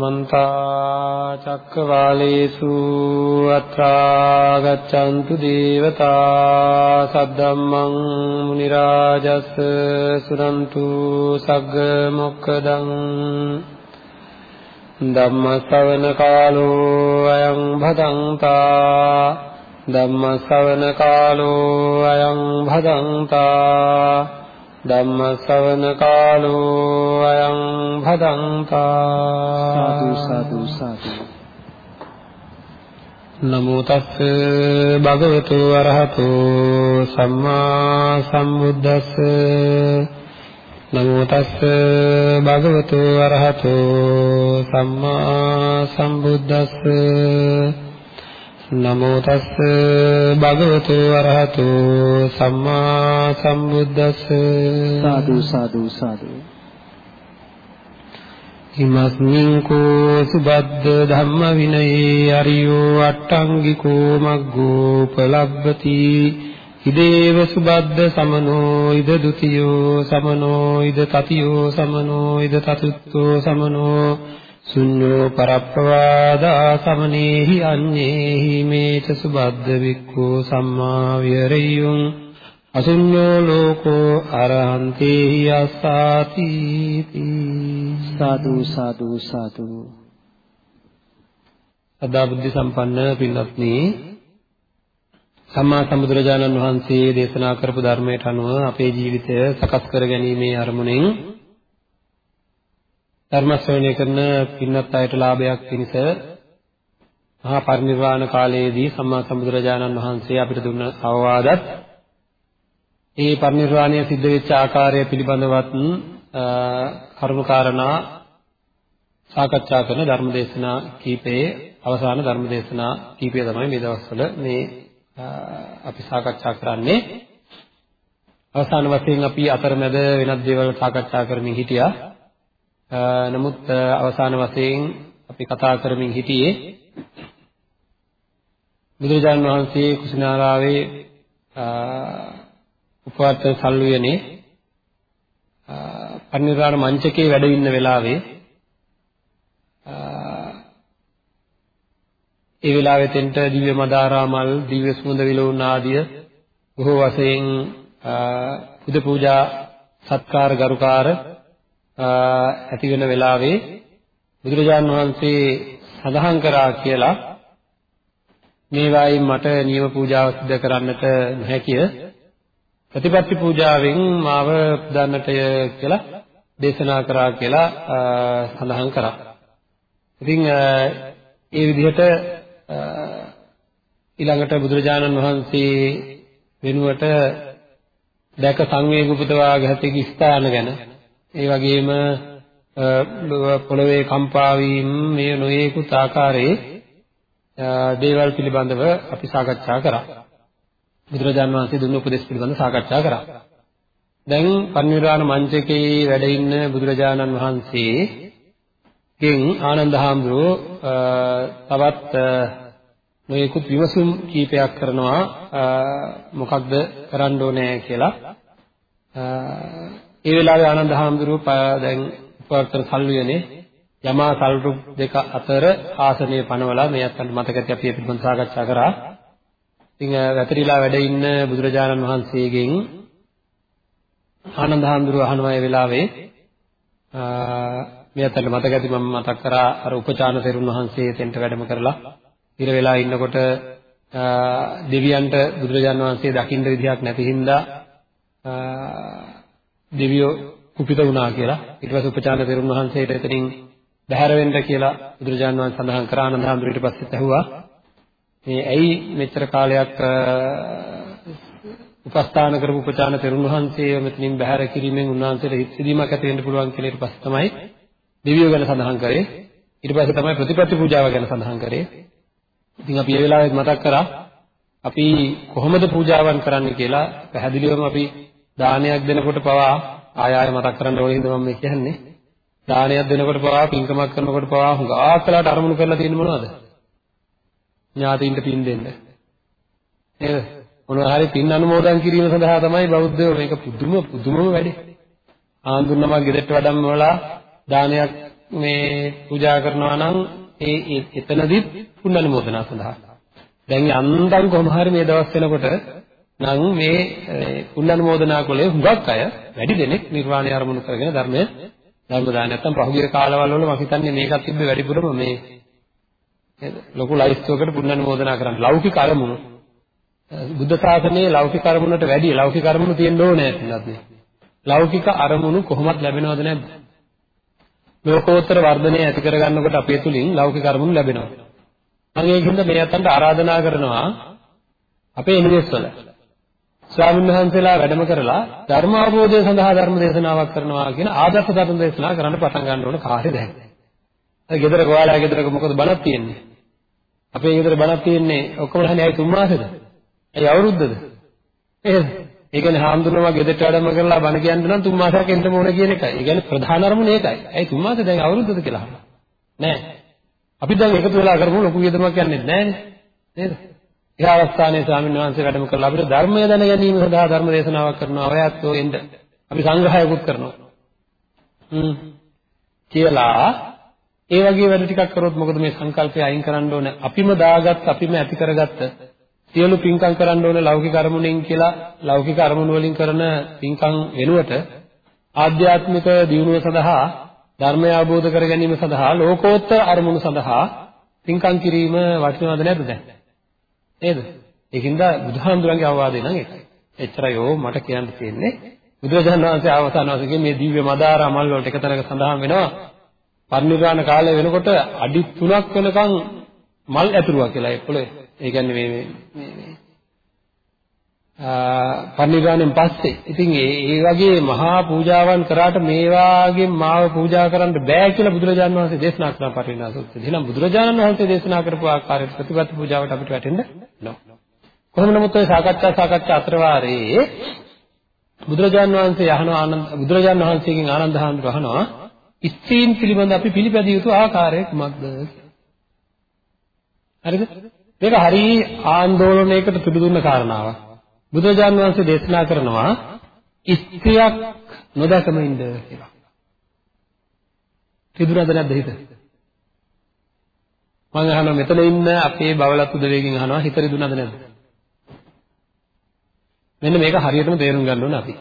සමන්ත චක්කවාලේසු අත්‍රා ගච්ඡන්තු දේවතා සද්දම්මං මුනි රාජස් සුරන්තු සග්ග මොක්කදං ධම්ම ශ්‍රවණ කාලෝ අයං භදංතා ධම්ම ශ්‍රවණ කාලෝ අයං භදංතා ධම්ම ශ්‍රවණ කාලෝ අයං භදංතා සාදු සාදු සාදු। නමෝ තස්ස භගවතු අරහතෝ සම්මා සම්බුද්දස්ස। නමෝ තස්ස භගවතු අරහතෝ සම්මා සම්බුද්දස්ස නමෝ තස්ස භගවතු අරහතු සම්මා සම්බුද්දස්ස. සාදු සාදු සාදු. හිමස්මින් කෝ සුබද්ද ධම්ම විනයේ අරියෝ අට්ටංගිකෝ මග්ගෝ පලබ්බති ඉදේව සුබද්ද සමනෝ ඉද ဒ ුතියෝ සමනෝ ඉද තතියෝ සමනෝ ඉද තතුත්තෝ සමනෝ සුඤ්ඤෝ පරප්පවාදා සමනේහි අඤ්ඤේහි මේච සුබද්ද වික්ඛෝ සම්මා විරයුං අසුඤ්ඤෝ ලෝකෝ අරහන්තේහි අස්සාති සාදු සාදු සාදු. සදා බුද්ධ සම්පන්න පින්වත්නි සම්මා සම්බුදුරජාණන් වහන්සේ දේශනා කරපු ධර්මයට අනුව අපේ ජීවිතය සකස් කර ගැනීමේ අරමුණෙන් ධර්ම ශ්‍රවණය කරන පින්වත් අයට ලාභයක් පිණිස මහා පරිනිර්වාණ කාලයේදී සම්මා සම්බුදුරජාණන් වහන්සේ අපිට දුන්න අවවාදත් ඒ පරිනිර්වාණය සිද්ධ වෙච්ච ආකාරය පිළිබඳවත් කරුණාකාරණා සාකච්ඡා කරන ධර්ම දේශනා කීපයේ අවසාන ධර්ම දේශනා කීපය තමයි මේ දවස්වල මේ අපි සාකච්ඡා කරන්නේ. අවසාන වශයෙන් අපි අතරමැද වෙනත් දේවල් සාකච්ඡා කරමින් හිටියා. නමුත් අවසාන වශයෙන් අපි කතා කරමින් හිටියේ බුදුරජාණන් වහන්සේ කුසිනාරාවේ උපවර්ත සල්ුවනේ පරිනිර්වාණ මංචකේ වැඩ ඉන්න වෙලාවේ ඒ වෙලාවේ තෙන්ට දිව්‍ය මදාරාමල් දිව්‍ය සුවඳ විලවුන් ආදිය බොහෝ වශයෙන් පුද පූජා සත්කාර ගරුකාර ඇති වෙන වෙලාවේ බුදුරජාන් වහන්සේ සඳහන් කරා කියලා මේවායින් මට නියම පූජාව සිදු කරන්නට නොහැකිය ප්‍රතිපත්ති පූජාවෙන් මාව පුදන්නටය කියලා දේශනා කරා කියලා සඳහන් කරා. ඉතින් ඒ විදිහට ඊළඟට බුදුරජාණන් වහන්සේ වෙනුවට දැක සංවේග උපදවා ගත ස්ථාන ගැන ඒ වගේම පොළවේ කම්පා වීම මේ නොයේකුත් ආකාරයේ දේවල් පිළිබඳව අපි සාකච්ඡා කරා. බුදුරජාණන් වහන්සේ දුන්න උපදේශ පිළිබඳව සාකච්ඡා කරා. දැන් පරිනිර්වාණ මංචකේ වැඩ ඉන්න බුදුරජාණන් වහන්සේ ගෙන් ආනන්ද හාමුදුරුවෝ තවත් නොයෙකුත් විමසුම් කීපයක් කරනවා මොකක්ද කරන්න ඕනේ කියලා ඒ වෙලාවේ ආනන්ද හාමුදුරුවෝ දැන් උපවර්තන සල්වියනේ යමා සල්රුක් දෙක අතර ආසනය පනවලා මේ අතට මතක ඇති අපි පිළිබඳව සාකච්ඡා කරා. ඉතින් වැතරිලා වැඩ ඉන්න බුදුරජාණන් වහන්සේගෙන් ආනන්ද හාමුදුරුවෝ අහනවා ඒ වෙලාවේ මේ අතට මතක ඇති මම මතක් කරා අර උපචාන තෙරුන් වහන්සේ එතෙන්ට වැඩම කරලා ඉර වෙලා ඉන්නකොට දෙවියන්ට බුදුරජාණන් වහන්සේ දකින්න විදිහක් නැති හින්දා දෙවියෝ කුපිත වුණා කියලා. ඊට පස්සේ උපචාර තෙරුන් වහන්සේට එතනින් බැහැර වෙන්න කියලා බුදුරජාණන් වහන්සේ සඳහන් කරා ආනන්ද හාමුදුරුවෝ ඊට පස්සෙත් ඇහුවා. මේ ඇයි මෙච්චර කාලයක් උපස්ථාන කරපු උපචාර තෙරුන් වහන්සේව මෙතනින් බැහැර කිරීමෙන් උන්වහන්සේට හිත් සිදීමක් ඇති වෙන්න පුළුවන් කියලා ඊට පස්සේ තමයි දෙවියෝ ගැන සඳහන් කරේ. ඊට පස්සේ තමයි ප්‍රතිපත්ති පූජාව ගැන සඳහන් කරේ. ඉතින් අපි ඒ වෙලාවෙත් මතක් කරා අපි කොහොමද පූජාවන් කරන්නේ කියලා පැහැදිලිවම අපි දානයක් දෙනකොට පවා ආය ආය මතක් කරන්න ඕනේ හින්දා මම මේ කියන්නේ. දානයක් දෙනකොට පවා පින්කමක් කරනකොට පවා හුඟක් වෙලාට අරමුණු කරලා තියෙන්නේ මොනවද? ඥාතියින්ට පින් දෙන්න. නේද? මොනවා හරි පින් අනුමෝදන් කිරීම සඳහා තමයි බෞද්ධයෝ මේක පුදුම පුදුමම වැඩේ. ආන්දුන්නමක් ගෙදරට වඩම්ම වලා දානයක් මේ පූජා කරනවා නම් ඒ එතනදිත් පුණ්‍යනුමෝදනා සඳහා. දැන් යන්තම් කොහොම හරි මේ දවස් වෙනකොට නම් මේ පුණ්‍යනුමෝදනා කලේ හුඟක් අය වැඩි දෙනෙක් නිර්වාණය අරමුණු කරගෙන ධර්මය ධර්ම දාන නැත්තම් පහුගිය කාලවල වල මම හිතන්නේ මේකත් තිබ්බේ වැඩිපුරම මේ නේද ලොකු ලයිස්තුවකට පුණ්‍යනුමෝදනා කරන්න. ලෞකික අරමුණු. බුද්ධ ශාසනයේ ලෞකික අරමුණට වැඩිය ලෞකික අරමුණු තියෙන්න ඕනේ නැත්නම්. ලෞකික අරමුණු කොහොමද ලැබෙනවද නැද්ද? ලෝකෝත්තර වර්ධනය ඇති කරගන්නකොට අපේ තුලින් ලෞකික අරමුණු ලැබෙනවා. මම ඒකින්ද මේ අතන්ට ආරාධනා කරනවා අපේ නිවෙස්වල. ස්වාමීන් වහන්සේලා වැඩම කරලා ධර්ම අවබෝධය සඳහා ධර්ම දේශනාවක් කරනවා කියන ආදර්ශ ධර්ම දේශනා කරන්න පටන් ගන්න ඕන කාර්යය දැන්. අර ගෙදරක ඔයාලා ගෙදරක මොකද බණක් තියෙන්නේ? අපේ ගෙදර බණක් තියෙන්නේ ඔක්කොම හන්නේ ඇයි තුන් මාසෙද? ඇයි අවුරුද්දද? එහෙද? ඒ කියන්නේ හාමුදුරුවෝ ගෙදරට වැඩම කරලා බණ කියන්න නම් තුන් මාසයක් එන්න ඕන කියන එකයි. ඒ කියන්නේ ප්‍රධාන අරමුණ ඒකයි. ඇයි තුන් මාසෙ දැන් අවුරුද්දද කියලා අහනවා. නෑ. අපි දැන් එකතු වෙලා කරමු ලොකු වියදමක් යන්නේ නෑනේ. නේද? ඒ අවස්ථාවේ ස්වාමීන් වහන්සේ වැඩම කරලා අපිට ධර්මය දැන ගැනීම සඳහා ධර්ම දේශනාවක් කරනවා. ඔයත්ෝ එන්න. අපි සංග්‍රහයකුත් කරනවා. හ්ම්. කියලා ඒ වගේ වැඩ ටිකක් කරොත් මොකද මේ සංකල්පය අයින් කරන්න ඕන. අපිම දාගත් අපිම ඇති කරගත්ත සියලු පින්කම් කරන්න ඕන ලෞකික අරමුණෙන් කියලා ලෞකික අරමුණු වලින් කරන පින්කම් වෙනුවට ආධ්‍යාත්මික දියුණුව සඳහා ධර්මය අවබෝධ කර ගැනීම සඳහා ලෝකෝත්තර අරමුණු සඳහා පින්කම් කිරීම වටිනවද නැද්ද දැන්? නේද? ඒකින්ද බුදුහාමුදුරන්ගේ අවවාදය නම් ඒකයි. එච්චරයි ඕ මට කියන්න තියෙන්නේ. බුදුරජාණන් වහන්සේ අවසාන වශයෙන් මේ දිව්‍ය මදාර අමල් වලට එක තැනක සඳහන් වෙනවා. පරිනිර්වාණ කාලය වෙනකොට අඩි 3ක් වෙනකන් මල් ඇතුරුවා කියලා ඒ පොළේ. ඒ කියන්නේ මේ මේ පරිනිර්වාණයෙන් පස්සේ ඉතින් ඒ ඒ වගේ මහා පූජාවන් කරාට මේ වාගේ මාව පූජා කරන්න බෑ කියලා බුදුරජාණන් වහන්සේ දේශනා කරන පරිණාම සූත්‍රය. එහෙනම් බුදුරජාණන් වහන්සේ දේශනා කරපු ආකාරයට ප්‍රතිපත්ති පූජාවට අපිට වැටෙන්න නෝ. කොහොම නමුත් ඔය සාකච්ඡා සාකච්ඡා අතර වාරේ බුදුරජාණන් වහන්සේ අහනවා ආනන්ද බුදුරජාණන් වහන්සේගෙන් ආනන්ද හාමුදුරුවෝ අහනවා ස්ත්‍රීන් පිළිබඳ අපි පිළිපැදිය යුතු ආකාරය කුමක්ද? හරිද? මේක හරි ආందోලනයකට තුඩු දුන්න කාරණාවක්. බුදුරජාන් වහන්සේ දේශනා කරනවා ස්ත්‍රියක් නොදකම ඉන්න කියලා. තිබුණාද නැද්ද හිත? මම අහනවා මෙතන ඉන්න අපේ බවලත් උදවේකින් අහනවා හිත රිදුණාද නැද්ද? මෙන්න මේක හරියටම තේරුම් ගන්න ඕන අපි.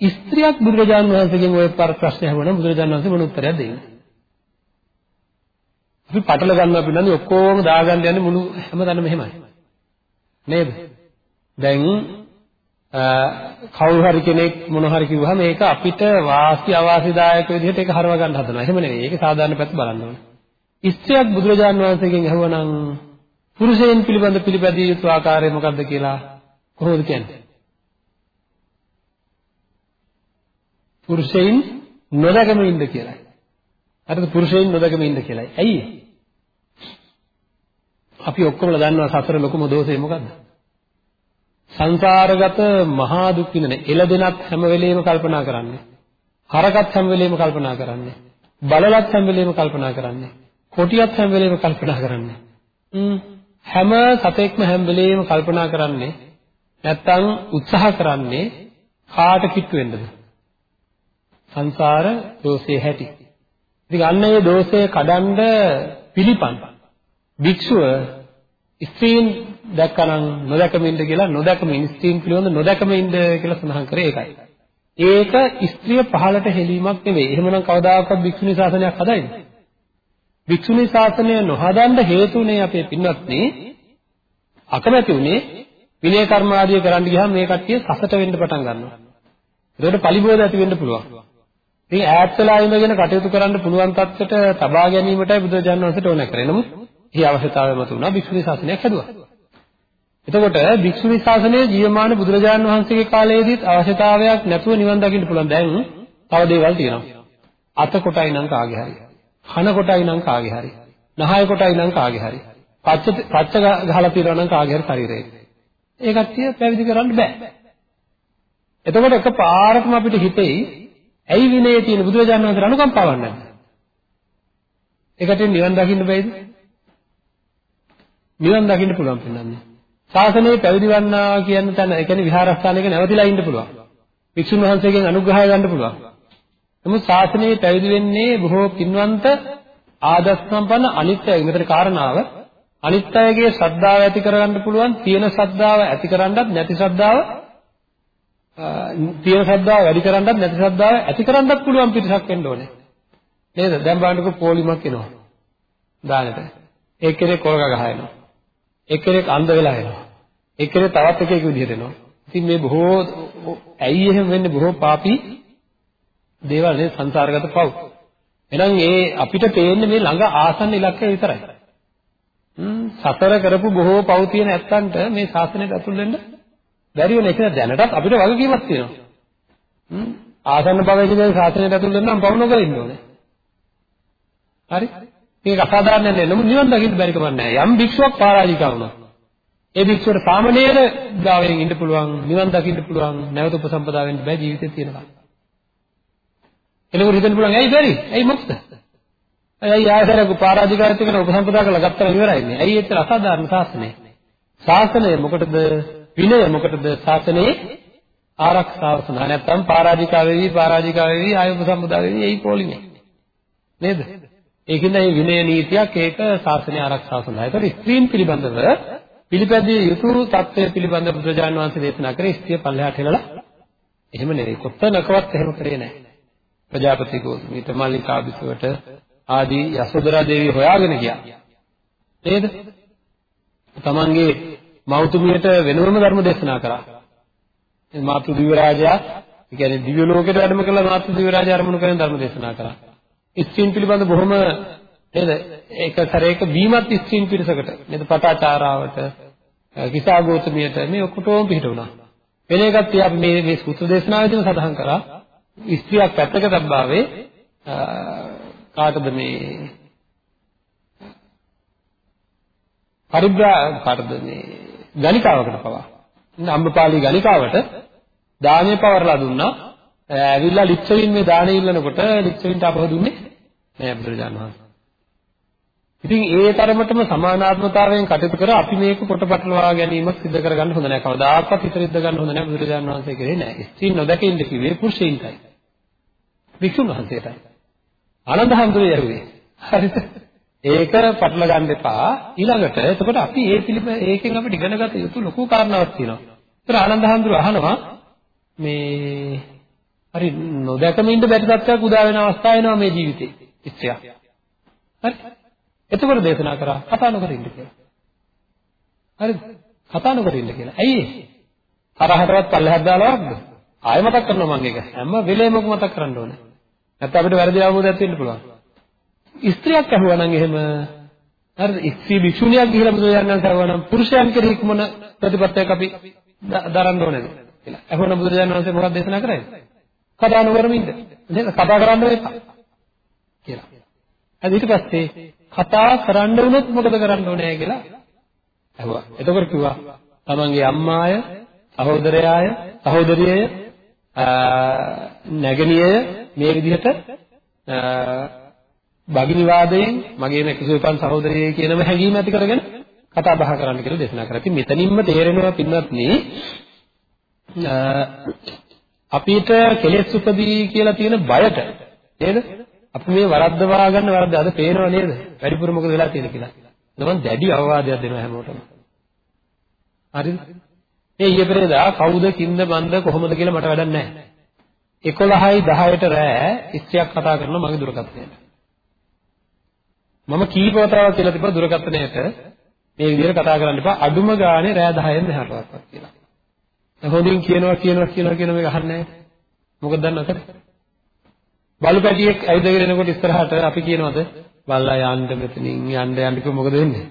ස්ත්‍රියක් බුදුරජාණන් වහන්සේගෙන් ওই ප්‍රශ්න අහුවනම් බුදුරජාණන් වහන්සේ මොන උත්තරයක් දෙන්නේ? අපි පටල ගන්නවා පිළිබඳව ඔක්කොම දාගන්න යන්නේ මුළු හැමතැනම එහෙමයි. නේද? දැන් කවුරු හරි කෙනෙක් මොන හරි කිව්වහම ඒක අපිට වාසි අවාසිදායක විදිහට ඒක හරව ගන්න හදනවා. එහෙම නෙවෙයි. ඒක සාධාරණ පැත්ත බලන්න ඕනේ. ස්ත්‍රියක් බුදුරජාණන් වහන්සේගෙන් අහුවනම් පුරුෂයන් පිළිබඳ පිළිපැදිය යුතු ආකාරය මොකක්ද කියලා කොහොමද කියන්නේ? පුරුෂයන් නොදකම ඉන්න කියලායි. හරිද? පුරුෂයන් නොදකම ඉන්න කියලායි. ඇයි? අපි ඔක්කොමලා දන්නවා සතර ලොකුම දෝෂය මොකද්ද? සංසාරගත මහා දුක් විඳින එළදෙනත් හැම වෙලෙම කල්පනා කරන්නේ. හරකත් හැම වෙලෙම කල්පනා කරන්නේ. බලලත් හැම වෙලෙම කල්පනා කරන්නේ. කොටියත් හැම වෙලෙම කල්පනා කරන්නේ. හැම සතෙක්ම හැම වෙලෙම කල්පනා කරන්නේ නැත්තම් උත්සාහ කරන්නේ කාට කිට්ටු වෙන්නද? සංසාර දෝෂේ හැටි. ඉතින් අන්න ඒ දෝෂය කඩන්ඩ පිළිපන්. භික්ෂුව ස්ත්‍රීන් දැක්කනම් නොදැකම ඉන්න කියලා නොදැකම ස්ත්‍රීන් පිළිබඳ නොදැකම ඉන්න කියලා සඳහන් කරේ ඒකයි. ඒක ස්ත්‍රිය පහළට හෙලීමක් නෙවෙයි. එහෙමනම් කවදාකවත් භික්ෂුණී ශාසනයක් හදයිද? භික්ෂුණී ශාසනය නොහදන්න හේතුනේ අපේ පින්වත්නි අකමැති උනේ විනය කර්ම ආදිය කරන්න ගියාම මේ කට්ටිය සසට වෙන්න පටන් ගන්නවා. ඒකට පරිබෝධ ඇති වෙන්න පුළුවන්. ඉතින් ඈත් වෙලා ඉඳගෙන කටයුතු කරන්න පුළුවන් තත්ත්වයට තබා ගැනීමටයි බුදුරජාණන් වහන්සේට ඕන කරේ. නමුත් ඒ අවශ්‍යතාවය මත උනා භික්ෂුණී ශාසනයක් හැදුවා. එතකොට භික්ෂුණී ශාසනය ජීවමාන බුදුරජාණන් වහන්සේගේ කාලයේදීත් අවශ්‍යතාවයක් නැතුව නිවන් දකින්න පුළුවන්. දැන් තව දේවල් තියෙනවා. අත කොටයි නම් කාගේ හරි. කන කොටයි නම් කාගේ හරි. නහය කොටයි නම් කාගේ හරි. පච්ච පච්ච ගහලා තියෙනවා නම් කාගේ හරි ශරීරේ. ඒ කට්ටිය පැවිදි කරන්න බෑ. එතකොට එකපාරටම අපිට හිතෙයි ඇයි විනයේ තියෙන බුදුරජාණන් වහන්සේ අනුකම්පාවක් නැද්ද? ඒකට නිවන් දකින්න බෑද? නිවන් දකින්න පුළුවන් පින්නන්නේ. ශාසනයේ පැවිදි වන්නා කියන තැන, ඒ කියන්නේ විහාරස්ථානයක නැවතිලා ඉන්න පුළුවන්. වික්ෂුන් වහන්සේගෙන් අනුග්‍රහය ගන්න පුළුවන්. නමුත් ශාසනයේ පැවිදි වෙන්නේ බොහෝ පින්වන්ත ආදර්ශ සම්පන්න අනිත්‍යයි. මෙතන කාරණාව අනිත්‍යයේ ශ්‍රද්ධාව ඇති කරගන්න පුළුවන් තියෙන ශ්‍රද්ධාව ඇති කරන්නත් නැති ශ්‍රද්ධාව තියෙන ශ්‍රද්ධාව වැඩි කරන්නත් නැති ශ්‍රද්ධාව ඇති කරන්නත් පුළුවන් පිටසක් වෙන්න ඕනේ. නේද? දැන් බලන්නකො පොලිමක් එනවා. දානෙට. එක්කෙනෙක් කොලක ගහනවා. එක්කෙනෙක් අන්ධ වෙලා එනවා. එක්කෙනෙක් තවත් එකෙක් විදිහට එනවා. ඉතින් මේ බොහෝ ඇයි එහෙම වෙන්නේ බොහෝ පාපී දේවල් නේ සංසාරගත පව්. එහෙනම් ඒ අපිට පේන්නේ මේ ළඟ ආසන්න ඉලක්කය විතරයි. හ්ම් සතර කරපු බොහෝ පව් තියෙන ඇත්තන්ට මේ ශාසනයට ඇතුල් වෙන්න බැරි වෙන එක දැනටත් අපිට වගකීමක් තියෙනවා. හ්ම් ආසන්න භවයේදී ශාසනයට ඇතුල් වෙන්න නම් පව් නොකර ඉන්න ඕනේ. හරි? මේක අසාධාරණ නෑ. නමුත් නිවන් දකින්න බැරි කමක් නෑ. යම් භික්ෂුවක් පරාජිකා වුණා. ඒ භික්ෂුවට සාමණේර භාවයෙන් ඉන්න පුළුවන්, නිවන් දකින්න පුළුවන්, නැවත උපසම්පදා වෙන්න බෑ ජීවිතේ තියෙනවා. එනකොට හිතන්න පුළුවන් ඇයි බැරි? ඇයි මොකද? ඇයි ආයතරක පරාජිකාරිත කරන උපසම්පදා කරලා ගත්තා ඉවරයි නේ. ඇයි ඒත් අසාධාරණ ශාසනය? ශාසනය මොකටද? විනය මොකටද? ශාසනයේ ආරක්ෂාව සඳහා නැත්නම් පරාජිකා වෙවි, පරාජිකා වෙවි, ආය උපසම්පදා වෙවි, එයි පොලිනේ. නේද? ඒකින්ද මේ විනය නීතියක් ඒක ශාසනය ආරක්ෂාව සඳහා. ඒතකොට ස්ත්‍රීන් පිළිබඳව පිළිපැදිය යුතු தත්ත්වය පිළිබඳව බුදුරජාණන් වහන්සේ දේශනා කරේ ස්ත්‍රිය පල්ලෙහාට හෙලලා එහෙම නෙවෙයි. කොත්තනකවත් එහෙම කරේ නැහැ. ප්‍රජාපති ගෝතමීට මල්ලිකා බිසවට ආදී යසෝදරා දේවිය හොයාගෙන ගියා. නේද? තමන්ගේ මෞතුමියට වෙනම ධර්ම දේශනා කරා. මාතු දිව්‍ය රාජයා, ඒ කියන්නේ දිව්‍ය ලෝකයට වැඩම කළ මාතු දිව්‍ය රාජයා අරමුණු කරගෙන ධර්ම දේශනා කරා. ස්ත්‍රීන් පිළිබඳ බොහොම නේද? ඒක සැරේක බීමත් ස්ත්‍රීන් පිරිසකට නේද? පටාචාරාවට, කිසා ගෝතමියට මේ ඔක්කොටම පිට වුණා. වෙන එකක් තියා අපි මේ මේ සූත්‍ර දේශනාවේදීම සඳහන් කරා. ස්ත්‍රියක් පැත්තක තබ්බාවේ කාටද මේ පරිබ්‍රා කාටද මේ ගණිකාවකට පවා. අම්බපාලි ගණිකාවට දානය පවරලා දුන්නා. ඇවිල්ලා ලිච්ඡවින් මේ දාණය ඉල්ලනකොට ලිච්ඡවින්ට අපහ දුන්නේ නෑ බුදුරජාණන් වහන්සේ. ඉතින් ඒ තරමටම සමානාත්මතාවයෙන් කටයුතු කර අපි මේක පොටපටලවා ගැනීමක් සිදු කරගන්න හොඳ නෑ. කවදාකවත් හිතරිද්ද ගන්න හොඳ නෑ බුදුරජාණන් වහන්සේ කියන්නේ නෑ. ස්ත්‍රීන් නොදකින්න කිව්වේ පුරුෂයින්ටයි. වික්ෂුන් වහන්සේටයි. ආනන්ද හැඳුනේ යරුවේ. හරිද? ඒක පටල ගන්න එපා. ඊළඟට එතකොට අපි ඒ පිළිබ ඒකෙන් අපිට ඉගෙන ගත යුතු ලොකු කාරණාවක් තියෙනවා. ඒතර ආනන්ද හැඳුර අහනවා මේ හරි නොදැකම ඉන්න බැරි තත්ත්වයක් උදා වෙන අවස්ථා එනවා මේ ජීවිතේ. ඉස්සයක්. හරි? එතකොට දේශනා කරා කතා නොකර ඉන්න කියලා. හරිද? කතා නොකර ඉන්න කියලා. ඇයි ඒ? තරහටවත් පල්ලෙහාට දාලා වක්ද? ආයෙ මතක් කරනවා මම ඒක. හැම වෙලේම මතක් කරන්න ඕනේ. නැත්නම් අපිට වැරදි අවබෝධයක් වෙන්න පුළුවන්. ස්ත්‍රියක් ඇහුවා නම් එහෙම හරිද? ස්ත්‍රී භික්ෂුණියක් ගිහිලා බුදුරජාණන් වහන්සේ ඇහුවා නම් පුරුෂයන් කෙරෙහි කුමන ප්‍රතිපත්තියක් අපි දරන්න ඕනේද කියලා. ඇහුවනම් බුදුරජාණන් වහන්සේ මොකක්ද දේශනා කරන්නේ? කතා නොකරම ඉන්න. නේද? කතා කරන්න එපා. කියලා. හරි ඊට පස්සේ කතා කරන්න වුණොත් මොකද කරන්න ඕනේ කියලා ඇහුවා. එතකොට කිව්වා තමන්ගේ අම්මාය, සහෝදරයාය, සහෝදරියය, නැගණියය මේ විදිහට භගිනිවාදයෙන් මගේම කිසිපන් සහෝදරියය කියනම හැඟීම ඇති කරගෙන කතා බහ කරන්න කියලා දේශනා කරා. ඉතින් මෙතනින්ම තේරෙනවා පින්වත්නි අපිට කෙලෙස් උපදී කියලා තියෙන බයට නේද? අපි මේ වරද්දවා ගන්න වරද්ද අද පේනව නේද? වැඩිපුර මොකද වෙලා තියෙන්නේ කියලා. නමන් දැඩි අවවාදයක් දෙනවා හැමෝටම. හරිද? මේ ඊයේ පෙරේදා කවුද කින්ද බන්ද කොහොමද කියලා මට වැඩක් නැහැ. 11යි 10ට රෑ ඉස්ත්‍රියක් කතා කරනවා මගේ දුරකථනයට. මම කීප වතාවක් කියලා තිබ්බා දුරකථනයට මේ විදිහට කතා කරන්න එපා අඩුම ගානේ රෑ 10න් මෙහාටවත් කියලා. දැන් හොඳින් කියනවා කියනවා කියනවා කියන මේක අහන්නේ නැහැ. මොකද දන්නවද? බලු පැටියෙක් ඇවිදගෙන එනකොට ඉස්සරහට අපි කියනවාද බල්ලා යන්න මෙතනින් යන්න යන්න කිව්ව මොකද වෙන්නේ?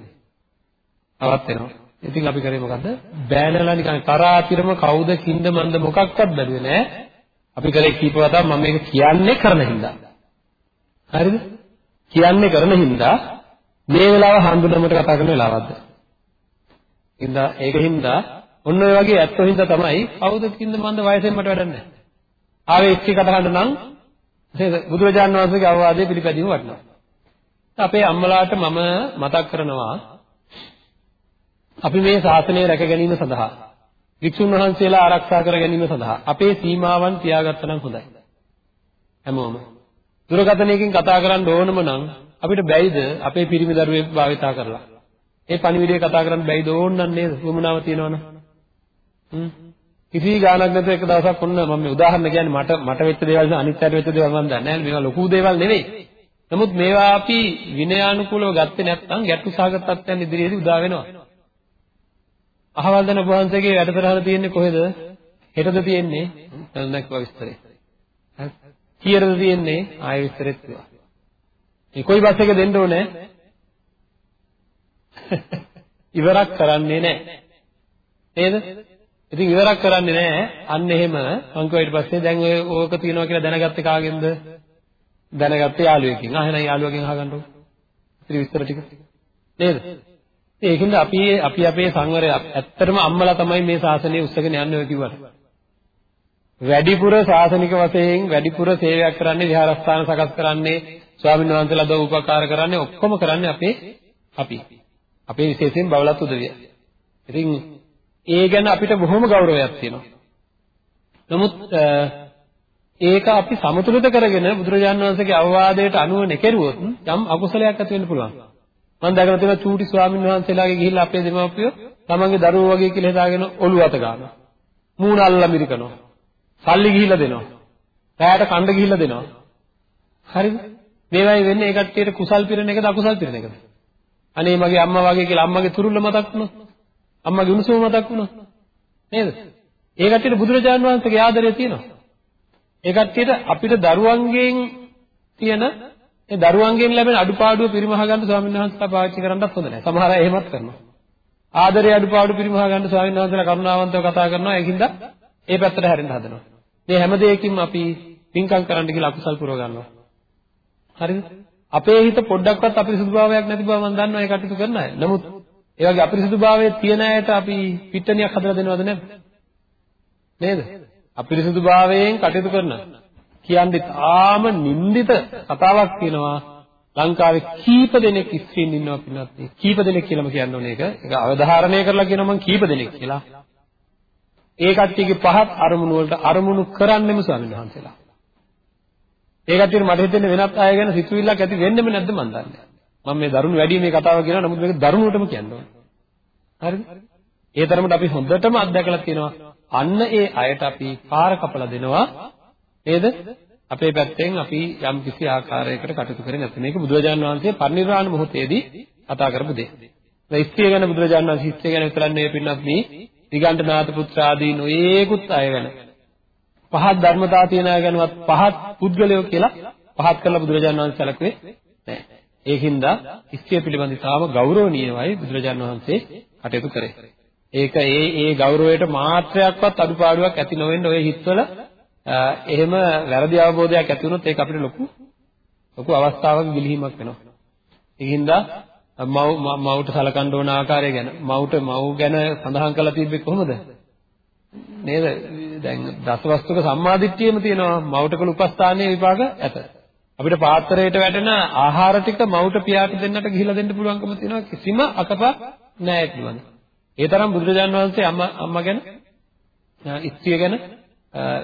අවත් වෙනවා. ඉතින් අපි කරේ මොකද්ද? බෑනලා නිකන් තරාතිරම කවුද කින්ද මන්ද මොකක්වත් බැලුවේ නෑ. අපි කරේ කීප වතාවක් මම මේක කියන්නේ කරන හින්දා. හරිද? කියන්නේ කරන හින්දා මේ වෙලාව හඳුනනකට කතා කරන වෙලාවක්ද? හින්දා ඒක හින්දා ඔන්න ඔය වගේ ඇත්තෝ හින්දා තමයි කවුද කින්ද මන්ද වයසෙන් මට වැඩක් නැහැ. ආවේ එක්ක කතා කරන්න නම් බුදුරජාණන් වහන්සේගේ අවවාදයේ පිළිපැදීම වටිනවා. අපේ අම්මලාට මම මතක් කරනවා අපි මේ ශාසනය රැක ගැනීම සඳහා වික්ෂුන් වහන්සේලා ආරක්ෂා කර ගැනීම සඳහා අපේ සීමාවන් තියාගත්තා නම් හොඳයි. හැමෝම. දුරකථනයකින් කතා කරන්න ඕනම නම් අපිට බැයිද අපේ පිරිමි දරුවෙක් භාවිතා කරලා? ඒ පණිවිඩය කතා කරන්න බැයිද ඕනනම් නේද? වුමනාව තියනවනේ. හ්ම්. කිසි ගාණක් නැතුව එක දවසක් ඔන්න මම මේ උදාහරණ කියන්නේ මට මට වෙච්ච දේවල් අනිත් අයට වෙච්ච දේවල් මම දන්නේ නැහැ. මේවා ලොකු දේවල් නෙවෙයි. නමුත් මේවා අපි විනයානුකූලව ගත්තේ නැත්නම් ගැටු සාගත තත්ත්වයන් ඉදිරියේදී උදා වෙනවා. අහවල් දන වහන්සේගේ වැඩතරහල තියෙන්නේ කොහෙද? හෙටද තියෙන්නේ? නැක්වා විස්තරේ. කීයටද තියෙන්නේ? ආයෙ විස්තරෙත් ඒවා. මේ කොයි බස් එක දෙන්න ඕනේ? ඉවරක් කරන්නේ නැහැ. නේද? ඉතින් ඉවරක් කරන්නේ නැහැ. අන්න එහෙම මං ඊට පස්සේ දැන් ඔය ඕක තියෙනවා කියලා දැනගත්තේ කාගෙන්ද? දැනගත්තේ යාළුවෙක්ගෙන්. ආ එහෙනම් යාළුවගෙන් අහගන්නකො. ඉතින් විස්තර ටික. නේද? ඒකින්ද අපි අපි අපේ සංවරය ඇත්තටම අම්මලා තමයි මේ ශාසනය උස්සගෙන යන්නේ ඔය කිව්වට. වැඩිපුර ශාසනික වශයෙන් වැඩිපුර සේවයක් කරන්නේ විහාරස්ථාන සකස් කරන්නේ ස්වාමීන් වහන්සේලා දව උපකාර කරන්නේ ඔක්කොම කරන්නේ අපේ අපි. අපේ විශේෂයෙන් බවලත් උදවිය. ඉතින් ඒ ගැන අපිට බොහොම ගෞරවයක් තියෙනවා. නමුත් ඒක අපි සමතුලිත කරගෙන බුදුරජාණන් වහන්සේගේ අවවාදයට අනුව නෙකරුවොත් යම් අකුසලයක් ඇති වෙන්න පුළුවන්. මම දැකලා තියෙනවා චූටි ස්වාමීන් වහන්සේලාගේ ගිහිල්ලා අපේ දෙමාපියෝ තමන්ගේ දරුවෝ වගේ කියලා හිතාගෙන ඔළුව අත ගන්නවා. මූණ අල්ලලා මිරිකනවා. සල්ලි ගිහිල්ලා දෙනවා. රැයට කණ්ඩ ගිහිල්ලා දෙනවා. හරිද? මේවයි වෙන්නේ ඒ කට්ටියට කුසල් පිරෙන එකද අකුසල් පිරෙන එකද? අනේ මගේ අම්මා වගේ කියලා අම්මගේ තුරුල්ල මතක් වුණා. අම්මගේ උණුසුම මතක් වුණා. නේද? ඒ කට්ටියට බුදුරජාණන් වහන්සේගේ ආදරය තියෙනවා. ඒ කට්ටියට අපිට දරුවන්ගෙන් තියෙන ඒ දරුවන්ගෙන් ලැබෙන අඩුපාඩුව පිරිමහ ගන්න ස්වාමීන් වහන්සේලා පාවිච්චි කරන්නත් හොඳ නැහැ. සමහර අය එහෙමත් කරනවා. ආදරේ අඩුපාඩු පිරිමහ ගන්න ස්වාමීන් වහන්සේලා කරුණාවන්තව කතා කරනවා. ඒකින්ද ඒ පැත්තට හැරෙන්න හදනවා. මේ හැම දෙයකින්ම අපි පින්කම් කරන්න කියලා අකුසල් පුරව ගන්නවා. හරිද? අපේ හිත පොඩ්ඩක්වත් අපිරිසුදුභාවයක් නැති බව මම දන්නවා ඒ කටයුතු කරන අය. නමුත් ඒ වගේ අපිරිසුදුභාවයේ තියෙන අයට අපි පිට්ටනියක් හදලා දෙනවද නැද්ද? නේද? අපිරිසුදුභාවයෙන් කටයුතු කරන කියන්නේ තාම නින්දිත කතාවක් කියනවා ලංකාවේ කීප දෙනෙක් ස්ත්‍රීන් ඉන්නවා පින්නත් කීප දෙනෙක් කියලාම කියන්න ඕනේ ඒක. ඒක අවධාරණය කරලා කියනවා මම කීප දෙනෙක් කියලා. ඒ කට්ටියගේ පහත් අරමුණු වලට අරමුණු කරන්නෙම ස්වාමීන් වහන්සේලා. ඒ කට්ටියට මට හිතෙන්නේ වෙනත් අය ගැන සිතුවිල්ලක් ඇති වෙන්නෙම නැද්ද මන් දන්නේ. මම මේ දරුණු වැඩි මේ කතාව කියනවා නමුත් මේක දරුණුවටම කියන්න ඕනේ. හරිද? ඒ තරමට අපි හොඳටම අත්දැකලා තියෙනවා. අන්න ඒ අයට අපි පාර කපලා දෙනවා. නේද? අපේ පැත්තෙන් අපි යම් කිසි ආකාරයකට කටයුතු කරේ නැත්නම් මේක බුදුරජාණන් වහන්සේ පරිනිර්වාණ මොහොතේදී කතා කරපු දෙයක්. ඒ ස්ත්‍රිය ගැන බුදුරජාණන් වහන්සේ ස්ත්‍රිය ගැන විතරක් නෙවෙයි පින්නත් මේ නිගණ්ඨනාථ පුත්‍ර ආදී නොයේකුත් අය ගැන පහත් ධර්මතා තියෙන අය ගැනවත් පහත් පුද්ගලයෝ කියලා පහත් කරලා බුදුරජාණන් වහන්සේ සැලකුවේ නැහැ. ඒකින්ද ස්ත්‍රිය පිළිබඳ ඉතාම ගෞරවණීයවයි බුදුරජාණන් වහන්සේ කටයුතු කරේ. ඒක ඒ ඒ ගෞරවයට මාත්‍රයක්වත් අඩුපාඩුවක් ඇති නොවෙන්න ඔය හිත්වල එහෙම වැරදි අවබෝධයක් ඇති වුණොත් ඒක අපිට ලොකු ලොකු අවස්ථාවක ගිලිහීමක් වෙනවා. ඒකින්ද මව් මව්ට සලකන්න ඕන ආකාරය ගැන මව්ට මව් ගැන සඳහන් කරලා තිබ්බේ කොහොමද? නේද? දැන් දසවස්තුක සම්මාදිට්ඨියම තියෙනවා මව්ට කළ උපස්ථානයේ විපාක ඇත. අපිට පාත්‍රයට වැටෙන ආහාර ටික මව්ට පියාට දෙන්නට ගිහිලා දෙන්න පුළුවන්කම තියෙනවා කිසිම අකප නැහැ පිළිබඳ. ඒ තරම් බුදුරජාන් වහන්සේ අම්මා අම්මා ගැන ස්ත්‍රිය ගැන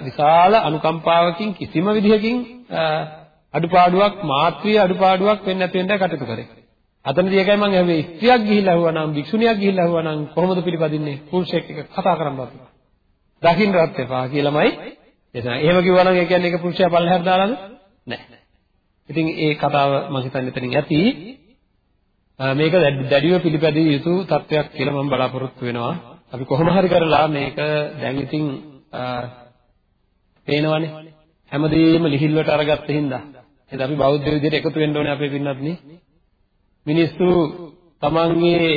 විශාල අනුකම්පාවකින් කිසිම විදිහකින් අඩුපාඩුවක් මාත්‍රිය අඩුපාඩුවක් වෙන්නේ නැති වෙන්න කටයුතු කරේ. අතනදී ඒකයි මම ඇහුවේ ස්ත්‍රියක් ගිහිල්ලා ආවනම් භික්ෂුණියක් ගිහිල්ලා ආවනම් කොහොමද පිළිපදින්නේ? පුරුෂයෙක් එක්ක කතා කරන්නවත්. දකින්නවත් එපා කියලාමයි දේශනා. එහෙම කිව්වනම් ඒ කියන්නේ ඒක පුරුෂයා පල්ලෙහාට දාලාද? නැහැ. ඉතින් ඒ කතාව මම හිතන්නේ එතනින් ඇති. මේක දැඩිව පිළිපැදිය යුතු තත්වයක් කියලා මම බලාපොරොත්තු වෙනවා. අපි කොහොම හරි කරලා මේක දැන් ඉතින් පේනවනේ. හැමදේම ලිහිල්වට අරගත්ත හින්දා. එහෙනම් අපි බෞද්ධ විදිහට එකතු වෙන්න ඕනේ අපේ පින්නත් නේ. මිනිස්සු තමන්ගේ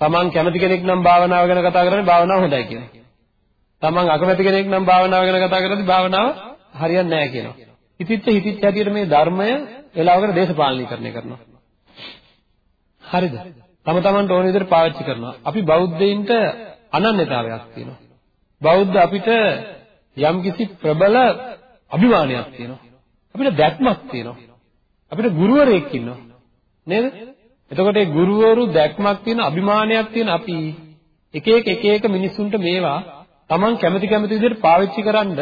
තමන් කැමති කෙනෙක් නම් භාවනාව ගැන කතා කරන්නේ භාවනාව හොඳයි කියනවා. තමන් අකමැති කෙනෙක් නම් භාවනාව ගැන කතා කරද්දී භාවනාව හරියන්නේ නැහැ කියනවා. හිතිච්ච හිතිච්ච හැටියට මේ ධර්මය වෙලාවකට දේශපාලනීකරණය කරනවා. හරිද? තම තමන්ට ඕන විදිහට පාවිච්චි කරනවා. අපි බෞද්ධයින්ට අනන්‍යතාවයක් තියෙනවා. බෞද්ධ අපිට යම්කිසි ප්‍රබල අභිමානයක් තියෙනවා. අපිට දැක්මක් තියෙනවා. අපිට ගුරුවරයෙක් ඉන්නවා. නේද? එතකොට ඒ ගුරුවරු දැක්මක් තියෙන අභිමානයක් තියෙන අපි එක එක එක එක මිනිස්සුන්ට මේවා Taman කැමති කැමති විදිහට පාවිච්චි කරන්ඩ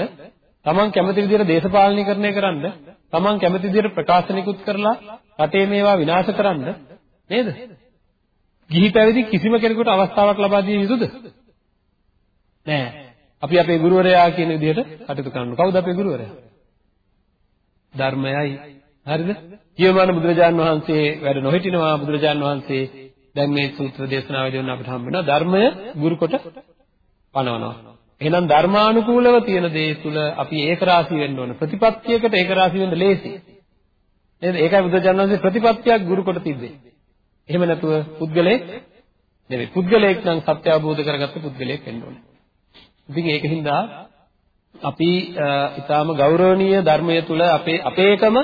තමන් කැමති විදිහට දේශපාලනීකරණය කරන්න, තමන් කැමති විදිහට ප්‍රකාශනිකුත් කරලා රටේ මේවා විනාශ කරන්න නේද? ගිහි පැවිදි කිසිම කෙනෙකුට අවස්ථාවක් ලබා දිය යුතුද? නෑ. අපි අපේ ගුරුවරයා කියන විදිහට කටයුතු කරනවා. කවුද අපේ ගුරුවරයා? ධර්මයයි. හරිද? ජීවමාන බුදුරජාන් වහන්සේ වැඩ නොහිටිනවා බුදුරජාන් වහන්සේ දැන් මේ සූත්‍ර දේශනාවේදී වුණ අපිට හම්බ වෙනවා ධර්මය ගුරු කොට පනවනවා. එහෙනම් ධර්මානුකූලව තියෙන දේ තුල අපි ඒකරාශී වෙන්න ඕන. ප්‍රතිපත්තියකට ඒකරාශී වෙන්න ලේසි. නේද? ඒකයි බුදුරජාණන් වහන්සේ ප්‍රතිපත්තියක් ගුරු කොට තිබ්බේ. එහෙම නැතුව පුද්ගලයෙක් නෙවෙයි. පුද්ගලයෙක් නම් සත්‍ය අවබෝධ කරගත්ත පුද්ගලයෙක් වෙන්න ඕනේ. ඉතින් ඒකින්ද අපි ඊටාම ගෞරවනීය ධර්මයේ තුල අපේ අපේකම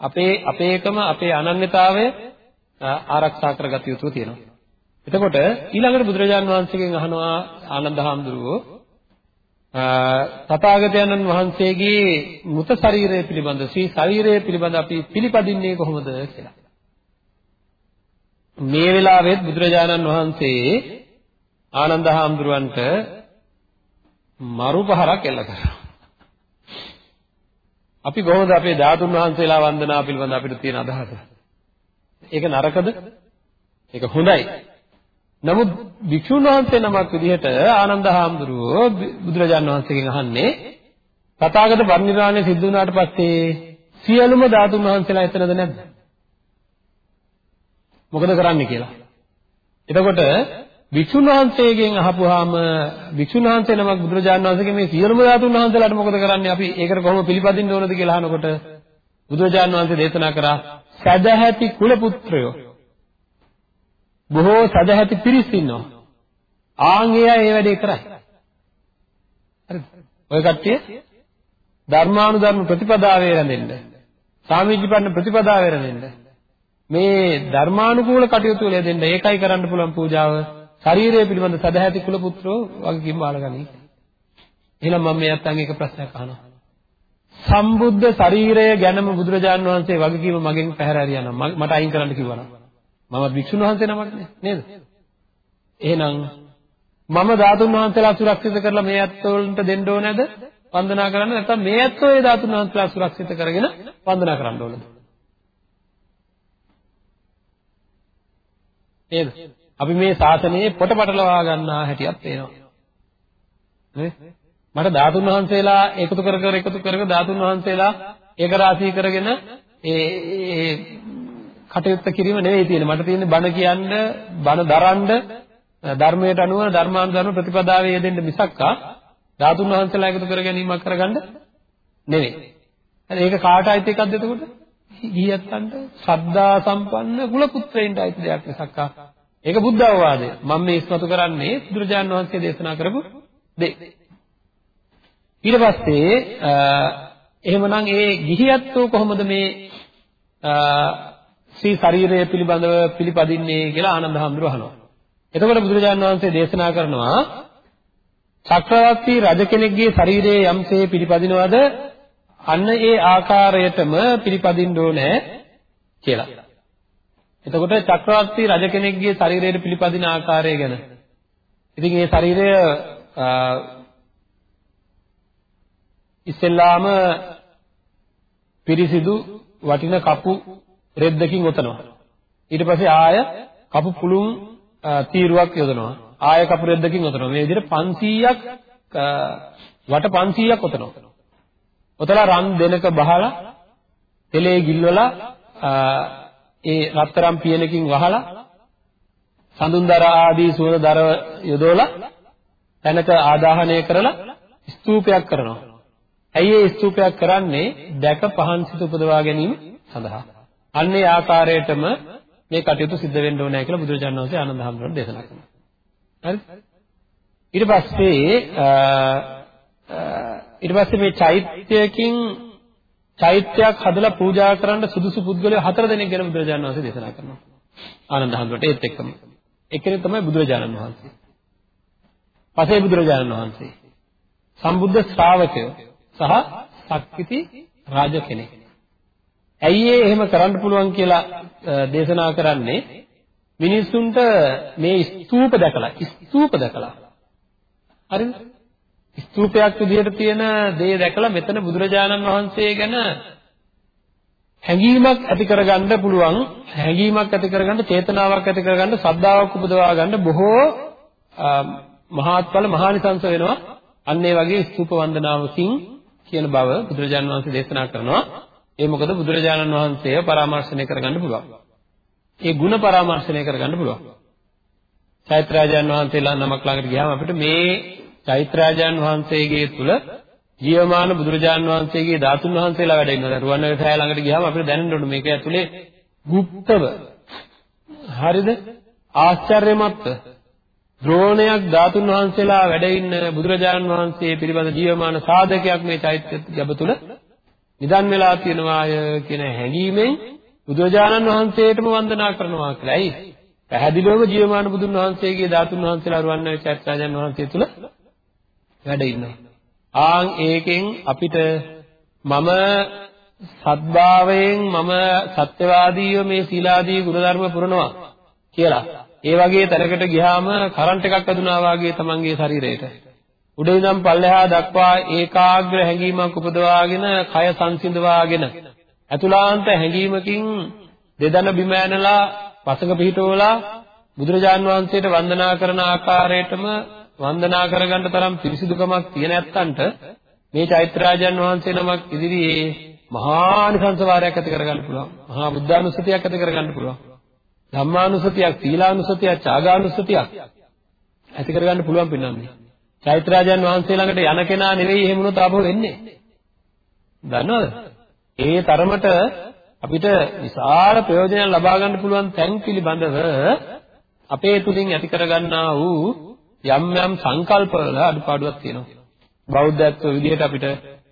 අපේ අපේකම අපේ අනන්‍යතාවය ආරක්ෂා කරගත යුතු තියෙනවා. එතකොට ඊළඟට බුදුරජාන් වහන්සේගෙන් අහනවා ආනන්ද හාමුදුරුවෝ තථාගතයන්න් වහන්සේගේ මృత ශරීරය පිළිබඳ ශ්‍රී ශරීරය පිළිබඳ අපි පිළිපදින්නේ කොහොමද කියලා. මේ වෙලාවෙත් බුදුරජාණන් වහන්සේ ආනන්ද හාමුදුරුවන්ට මරු පහරක් එල්ල කරනවා. අපි කොහොමද අපේ ධාතුන් වහන්සේලා වන්දනා පිළිබඳ අපිට තියෙන අදහස? ඒක නරකද? ඒක හොඳයි. නමුත් භික්ෂුන් වහන්සේ නමක් විදිහට ආනන්ද හාමුදුරුවෝ බුදුරජාණන් වහන්සේගෙන් අහන්නේ තථාගත පරිනිර්වාණය සිද්ධ වුණාට පස්සේ සියලුම ධාතුන් වහන්සේලා එතනද නැද්ද? මොකද කරන්නේ කියලා. එතකොට භික්ෂුන් වහන්සේගෙන් අහපුවාම භික්ෂුන් වහන්සේ නමක් බුදුරජාණන් වහන්සේගේ මේ සියලුම ධාතුන් වහන්සේලාට මොකද කරන්නේ? අපි ඒකට කොහොම පිළිපදින්න ඕනද කියලා අහනකොට බුදුරජාණන් වහන්සේ දේශනා කරා සදැහැති කුල පුත්‍රයෝ බොහෝ සදැහැති පිරිස් ඉන්නවා. ආන් ඒ අය ඒ වැඩේ කරයි. හරිද? ඔය කට්ටිය ධර්මානුධර්ම ප්‍රතිපදාවේ රැඳෙන්න. සාමීචිපන්න ප්‍රතිපදාවේ රැඳෙන්න. මේ ධර්මානුකූල කටයුතු වල යෙදෙන්න ඒකයි කරන්න පුළුවන් පූජාව. ශරීරය පිළිබඳ සදැහැති කුල පුත්‍රෝ වගකීම් බාලගනි. එහෙනම් මම මේ අත්තන් එක ප්‍රශ්නයක් අහනවා. සම්බුද්ධ ශරීරය ගැනම බුදුරජාන් වහන්සේ වගකීම මගෙන් පැහැර හරියනම් මට අයින් කරන්න කිව්වනම් මම භික්ෂුන් වහන්සේ නමක් නේද? එහෙනම් මම ධාතුන් වහන්සේලා සුරක්ෂිත කරලා මේ ඇත්තවලට දෙන්න ඕනේද? වන්දනා කරන්න නැත්නම් මේ ඇත්තෝ ඒ ධාතුන් වහන්සේලා සුරක්ෂිත කරගෙන වන්දනා කරන්න ඕනද? නේද? අපි මේ ශාසනයේ පොට පටලවා ගන්නා හැටියක් පේනවා. නේ? මට ධාතුන් වහන්සේලා එකතු කර කර එකතු කර කර ධාතුන් වහන්සේලා ඒක රාශී කරගෙන ඒ ඒ කටයුත්ත කිරීම නෙවෙයි තියෙන්නේ. මට තියෙන්නේ බණ කියන්න, බණ දරන්න, ධර්මයට අනුව ධර්මානුධර්ම ප්‍රතිපදාවේ යෙදෙන්න මිසක්කා ධාතුන් වහන්සේලා එකතු කර ගැනීමක් කරගන්න නෙවෙයි. හරි ඒක කාට අයිති එකක්ද එතකොට? ගියත්තන්ට ශ්‍රද්ධා සම්පන්න කුල පුත්‍රයින්ට අයිති දෙයක් මිසක්කා ඒක බුද්ධ අවවාදය. මම මේ ඉස්මතු කරන්නේ බුදුරජාණන් වහන්සේ දේශනා කරපු දේ. ඊට පස්සේ එහෙමනම් ඒ ගිහියත්ෝ කොහොමද මේ ශ්‍රී ශරීරය පිළිබඳව පිළිපදින්නේ කියලා ආනන්ද හැඳුරු අහනවා. එතකොට බුදුරජාණන් වහන්සේ දේශනා කරනවා චක්‍රවර්ති රජ කෙනෙක්ගේ ශරීරයේ යම්සේ පිළිපදිනවද අන්න ඒ ආකාරයටම පිළිපදින්න ඕනේ කියලා. එතකොට චක්‍රවර්ති රජ කෙනෙක්ගේ ශරීරයට පිළිපදින ආකාරය ගැන. ඉතින් මේ ශරීරය ඉස්සෙල්ලාම පිරිසිදු වටින කපු රෙද්දකින් ඔතනවා. ඊට පස්සේ ආය කපු පුළුන් තීරුවක් යොදනවා. ආය කපු රෙද්දකින් ඔතනවා. මේ විදිහට 500ක් වට 500ක් ඔතනවා. ඔතලා රන් දෙනක බහලා තෙලේ ගිල්වලා ඒ රත්තරන් පියනකින් වහලා සඳුන්දර ආදී සුවඳ දර යොදවලා තැනක ආදාහනය කරලා ස්තූපයක් කරනවා. ඇයි ඒ ස්තූපයක් කරන්නේ? දැක පහන් සිත උපදවා ගැනීම සඳහා. අන්න ඒ ආකාරයටම මේ කටයුතු සිද්ධ වෙන්න ඕනේ කියලා බුදුරජාණන් වහන්සේ ආනන්ද හැමෝටම දේශනා කරනවා. හරිද? ඊට පස්සේ ඊට පස්සේ මේ චෛත්‍යයකින් චෛත්‍යයක් හදලා පූජා කරන්න සුදුසු පුද්ගලයෝ හතර දෙනෙක් ගැන බුදුරජාණන් වහන්සේ දේශනා කරනවා. ආනන්ද හැමෝට ඒත් එක්කම. එක්කෙනෙක් තමයි බුදුරජාණන් වහන්සේ. පසේ බුදුරජාණන් වහන්සේ. සම්බුද්ධ ශ්‍රාවකයෝ සහ සක්විති රාජ කෙනෙක්. ඇයි ඒ එහෙම කරන්න පුළුවන් කියලා දේශනා කරන්නේ? මිනිස්සුන්ට මේ ස්තූප දැකලා ස්තූප දැකලා. හරිද? ස්තූපයක් විදිහට තියෙන දේ දැකලා මෙතන බුදුරජාණන් වහන්සේ ගැන හැඟීමක් ඇති කරගන්න පුළුවන් හැඟීමක් ඇති කරගන්න චේතනාවක් ඇති කරගන්න සද්ධාාවක් උපදවා ගන්න බොහෝ මහත්ඵල මහානිසංස වෙනවා. අන්න ඒ වගේ ස්තූප වන්දනාවකින් කියන බව බුදුරජාණන් වහන්සේ දේශනා කරනවා. ඒ මොකද බුදුරජාණන් වහන්සේව පරාමර්ශණය කරගන්න පුළුවන්. ඒ ಗುಣ පරාමර්ශණය කරගන්න පුළුවන්. චෛත්‍රාජාන් වහන්සේලා නමක් ළඟට ගියාම අපිට මේ චෛත්‍රාජාන් වහන්සේගේ තුල ජීවමාන බුදුරජාණන් වහන්සේගේ ධාතුන් වහන්සේලා වැඩ ඉන්නවා. රුවන්වැලි සෑය ළඟට ගියාම අපිට දැනෙන්න ඕනේ මේක ඇතුලේ গুপ্তව හරිද? ආශ්චර්යමත්ව ද්‍රෝණයක් ධාතුන් වහන්සේලා වැඩ ඉන්න බුදුරජාණන් වහන්සේ පිළිබඳ ජීවමාන සාධකයක් මේ චෛත්‍ය ගැබ තුල නිදන් වෙලා තියෙනවාය කියන හැඟීමෙන් බුදුරජාණන් වහන්සේටම වන්දනා කරනවා කියලායි පැහැදිලිවම ජීවමාන බුදුන් වහන්සේගේ ධාතුන් වහන්සේලා රුවන්වැලි චෛත්‍යරාජන් වහන්සේ තුල වැඩ ඉන්නවා. ආන් ඒකෙන් අපිට මම සත්භාවයෙන් මම සත්‍යවාදීව මේ සීලාදී ගුණධර්ම පුරනවා කියලා. ඒ වගේ තැනකට ගියාම කරන්ට් එකක් වැදුනා වගේ තමන්ගේ ශරීරයට. උඩ ඉඳන් පල්ලෙහා දක්වා ඒකාග්‍ර හැඟීමක් උපදවාගෙන කය සංසිඳවාගෙන අතුලාන්ත හැඟීමකින් දෙදන බිම ඇනලා පසක පිහිටවලා බුදුරජාන් වහන්සේට වන්දනා කරන ආකාරයටම වන්දනා කරගන්න තරම් පිරිසිදුකමක් තියෙන ඇත්තන්ට මේ චෛත්‍යරාජන් වහන්සේ නමක් ඉදිරියේ මහා නිසංස වාරයක් ඇති කරගන්න පුළුවන්. මහා බුද්ධානුස්සතියක් ඇති කරගන්න පුළුවන්. ධම්මානුස්සතියක්, සීලානුස්සතියක්, ත්‍යාගානුස්සතියක් ඇති කරගන්න පුළුවන් පින්නන්නේ. චෛත්‍යරාජන් වහන්සේ ළඟට යන කෙනා නෙවෙයි එහෙම වුණොත් ආපහු එන්නේ. දන්නවද? ඒ තරමට අපිට විශාල ප්‍රයෝජනයක් ලබා ගන්න පුළුවන් තැන් පිළිබඳව අපේ තුලින් ඇති කරගන්නා වූ යම් යම් සංකල්පවල අඩුපාඩුවක් තියෙනවා. බෞද්ධත්ව විදිහට අපිට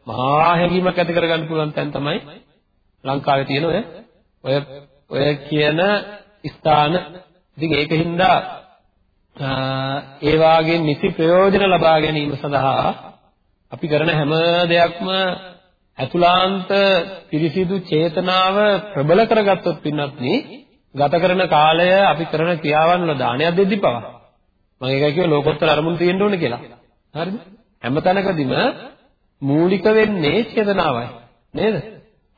මහා හැඟීමක් ඇති කරගන්න පුළුවන් තැන් තමයි ලංකාවේ තියෙන ඔය ඔය ඔය කියන ස්ථාන. ඉතින් ඒකින්ද ඒ වාගේ නිසි ප්‍රයෝජන ලබා ගැනීම සඳහා අපි කරන හැම දෙයක්ම අතුලාන්ත පිරිසිදු චේතනාව ප්‍රබල කරගත්තොත් පින්නත් ගත කරන කාලය අපි කරන ක්‍රියාවන් වල දානයක් දෙද්දි පවා මම ඒකයි කිව්වේ ලෝකෝත්තර අරමුණු තියෙන්න ඕනේ කියලා. හරිද? හැම තැනකදීම මූලික වෙන්නේ චේතනාවයි. නේද?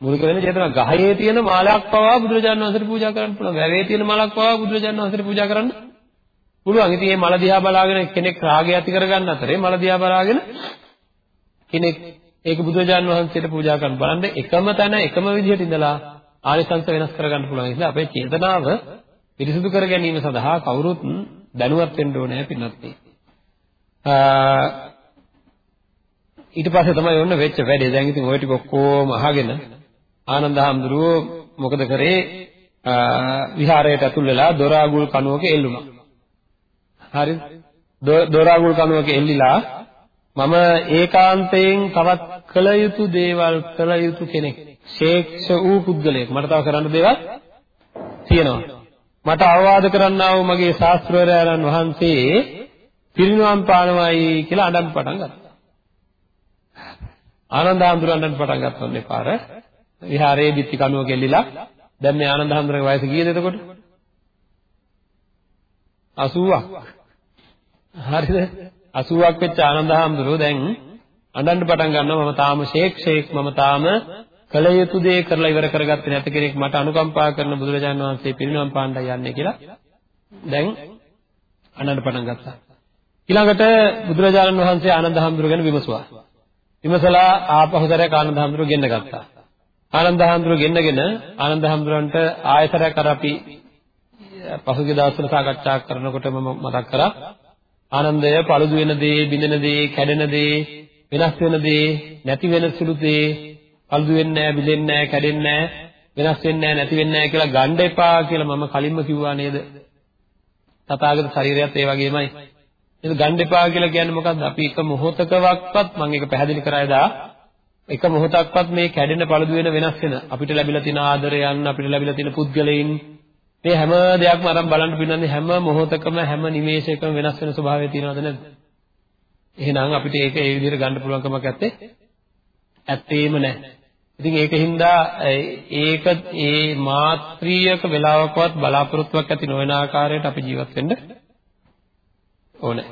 මූලික වෙන්නේ චේතනාව. ගහේ තියෙන මාලයක් පවා බුදුරජාණන් වහන්සේට පූජා කරන්න පුළුවන්. වැවේ තියෙන මලක් පවා බුදුරජාණන් වහන්සේට පූජා කරන්න පුළුවන්. ඉතින් මේ මල දිහා බලාගෙන කෙනෙක් රාගය ඇති කරගන්න අතරේ මල දිහා බලාගෙන කෙනෙක් ඒක බුදුරජාණන් වහන්සේට පූජා කරන්න බලන්න එකම තැන එකම විදිහට ඉඳලා ආනිසංස වෙනස් කරගන්න පුළුවන්. ඒ නිසා අපේ චේතනාව පිරිසිදු කර ගැනීම සඳහා කවුරුත් දැනුවත් වෙන්න ඕනේ පින්නත් ඊට පස්සේ තමයි ඔන්න වෙච්ච වැඩේ. දැන් ඉතින් ওই ටික ඔක්කොම අහගෙන ආනන්ද හැඳුරුවෝ මොකද කරේ? විහාරයට ඇතුල් වෙලා දොරාගුල් කණුවක එල්ලුණා. හරිද? දොරාගුල් කණුවක එල්ලිලා මම ඒකාන්තයෙන් තවත් කළ යුතු දේවල් කළ යුතු කෙනෙක්. ශේක්ෂ වූ පුද්ගලයෙක්. මට තව කරන්න දේවල් තියෙනවා. මට අවවාද කරන්නා වූ මගේ ශාස්ත්‍රවරයන් වහන්සේ පිරිනුවම් පානවයි කියලා අඬන් පටන් ගත්තා. ආනන්ද හඳුර අඬන් පටන් ගත්තා මේ පාර. විහාරයේ බිත්ති කණුව ගෙල්ලිලා දැන් මේ ආනන්ද හඳුරගේ වයස කීයද එතකොට? 80ක්. හරිද? 80ක් වෙච්ච ආනන්ද හඳුරෝ දැන් අඬන්න පටන් ගන්නවා මම තාම ෂේක් ෂේක් මම තාම කළ යුතු දේ කරලා ඉවර කරගත්තේ නැති කෙනෙක් මට අනුකම්පා කරන බුදුරජාණන් වහන්සේ පිරිනමන පාණ්ඩය යන්නේ කියලා දැන් අනන්න පටන් ගත්තා. ඊළඟට බුදුරජාණන් වහන්සේ ආනන්ද හැඳුරු ගැන විමසුවා. විමසලා ආපහුතරයක් ආනන්ද හැඳුරු ගෙන්න ගත්තා. ආනන්ද හැඳුරු ගෙන්නගෙන ආනන්ද හැඳුරන්ට ආයතරයක් අර අපි පසුගිය දවස්වල සාකච්ඡා කරනකොට මම මතක් කරා ආනන්දය පළුදු වෙන දේ, බිඳෙන දේ, කැඩෙන දේ, වෙනස් වෙන දේ, නැති වෙන සුළු දේ පළුදු වෙන්නේ නැහැ, බිඳෙන්නේ නැහැ, කැඩෙන්නේ නැහැ, වෙනස් වෙන්නේ නැහැ, නැති වෙන්නේ නැහැ කියලා ගන්න එපා කියලා මම කලින්ම කිව්වා නේද? තථාගත ශරීරයත් ඒ වගේමයි. නේද ගන්න එපා කියලා කියන්නේ මොකද්ද? අපි එක මොහොතකවත් මම ඒක පැහැදිලි කරා එදා එක මොහොතක්වත් මේ කැඩෙන පළදු වෙන වෙනස් වෙන අපිට ලැබිලා තියෙන ආදරයන් අපිට ලැබිලා තියෙන පුද්ගලයන් මේ හැම දෙයක්ම අරන් බලන්න පින්නන්නේ හැම මොහොතකම හැම නිමේෂයකම වෙනස් වෙන ස්වභාවය තියෙනවද නැද්ද? එහෙනම් අපිට ඒක ඒ විදිහට ගන්න පුළුවන් කමක් නැත්තේ. ඇත්තේම නැහැ. ඉතින් ඒකින්ද ඒක ඒ මාත්‍රියක වෙලාවකවත් බලාපොරොත්තුවක් ඇති නොවන ආකාරයට අපි ජීවත් වෙන්න ඕනේ.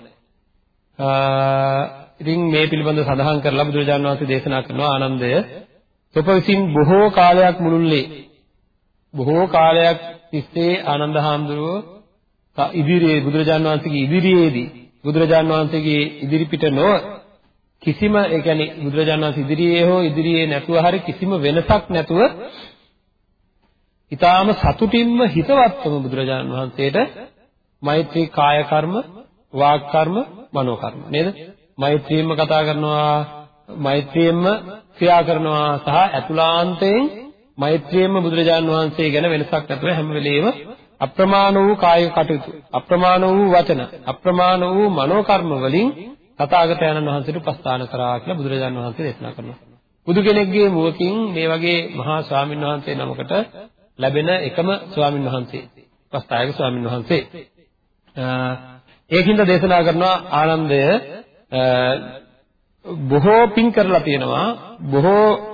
ඉතින් මේ පිළිබඳව සඳහන් කරලා බුදුරජාණන් වහන්සේ දේශනා කරනවා ආනන්දය තොප විසින් බොහෝ කාලයක් මුළුල්ලේ බොහෝ කාලයක් තිස්සේ ආනන්ද හාමුදුරුවෝ ඉදිරියේ බුදුරජාණන් වහන්සේගේ ඉදිරියේදී බුදුරජාණන් වහන්සේගේ ඉදිරිපිට නොව කිසිම ඒ කියන්නේ බුදුරජාණන් වහන්සේ ඉදිරියේ හෝ ඉදිරියේ නැතුව හරි කිසිම වෙනසක් නැතුව ඊටාම සතුටින්ම හිතවත්වම බුදුරජාණන් වහන්සේට මෛත්‍රී කාය කර්ම, වාග් කර්ම, මනෝ කර්ම නේද? මෛත්‍රියෙන්ම කතා කරනවා, මෛත්‍රියෙන්ම ක්‍රියා කරනවා සහ අතුලාන්තයෙන් මෛත්‍රියෙන්ම බුදුරජාණන් වහන්සේ ගැන වෙනසක් නැතුව හැම වෙලෙම අප්‍රමාණ වූ කායික කටයුතු, අප්‍රමාණ වූ වචන, අප්‍රමාණ වූ මනෝ කර්ම වලින් තථාගතයන්න් වහන්සේට උපස්ථාන කරා කියලා බුදුරජාණන් වහන්සේ දේශනා කරනවා. බුදු කෙනෙක්ගේ මුවකින් මේ වගේ මහා ස්වාමීන් වහන්සේ නමකට ලැබෙන එකම ස්වාමීන් වහන්සේ. උපස්ථායක ස්වාමීන් වහන්සේ. ඒකින්ද දේශනා කරනවා ආනන්දය බොහෝ පින් කරලා තියෙනවා බොහෝ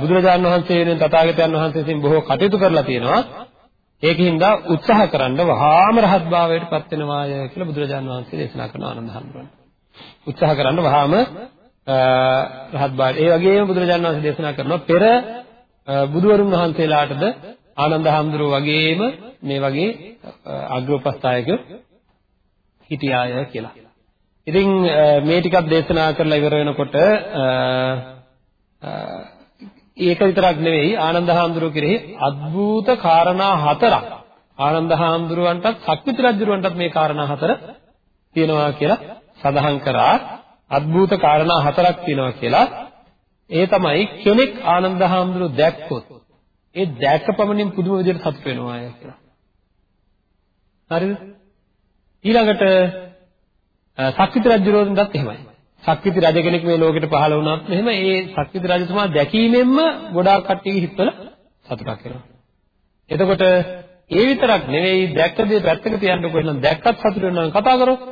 බුදුරජාණන් වහන්සේ වෙනුවෙන් තථාගතයන් වහන්සේ විසින් බොහෝ කටයුතු කරලා තියෙනවා. ඒකින්ද උත්සාහ කරන්න වහාම රහත් භාවයට පත් වෙනවාය කියලා බුදුරජාණන් වහන්සේ දේශනා කරන ආනන්ද හැඳුනන උත්සාහ කරන්න වහාම රහත් භාවය ඒ වගේම බුදුරජාණන් වහන්සේ දේශනා කරනවා පෙර බුදුවරුන් වහන්සේලාටද ආනන්ද හැඳුරු වගේම මේ වගේ අග්‍රෝපස්ථායකයෝ හිටියාය කියලා. ඉතින් මේ ටිකක් දේශනා කරලා ඉවර වෙනකොට ඒක විතරක් නෙවෙයි ආනන්ද හාමුදුරුවෝ කෙරෙහි අද්භූත කාරණා හතරක්. ආනන්ද හාමුදුරුවන්ටත් සක්විති රජුරවන්ටත් මේ කාරණා හතර තියෙනවා කියලා සඳහන් කරා. අද්භූත කාරණා හතරක් තියෙනවා කියලා. ඒ තමයි කෙනෙක් ආනන්ද හාමුදුරුවෝ දැක්කොත් ඒ දැක්කපමණින් පුදුම විදිහට සතුට වෙනවා කියලා. හරිද? ඊළඟට සක්විති රජුරවන්ටත් එහෙමයි. සක්විති රජ කෙනෙක් මේ ලෝකෙට පහළ වුණාත් එහෙම ඒ සක්විති රජතුමා දැකීමෙන්ම ගොඩාක් කට්ටියගේ හිතවල සතුටක් එනවා. එතකොට ඒ විතරක් නෙවෙයි දැක්ක දේ පැත්තක තියන්නකො එහෙනම් දැක්කත් සතුට වෙනවා කතා කරොත්.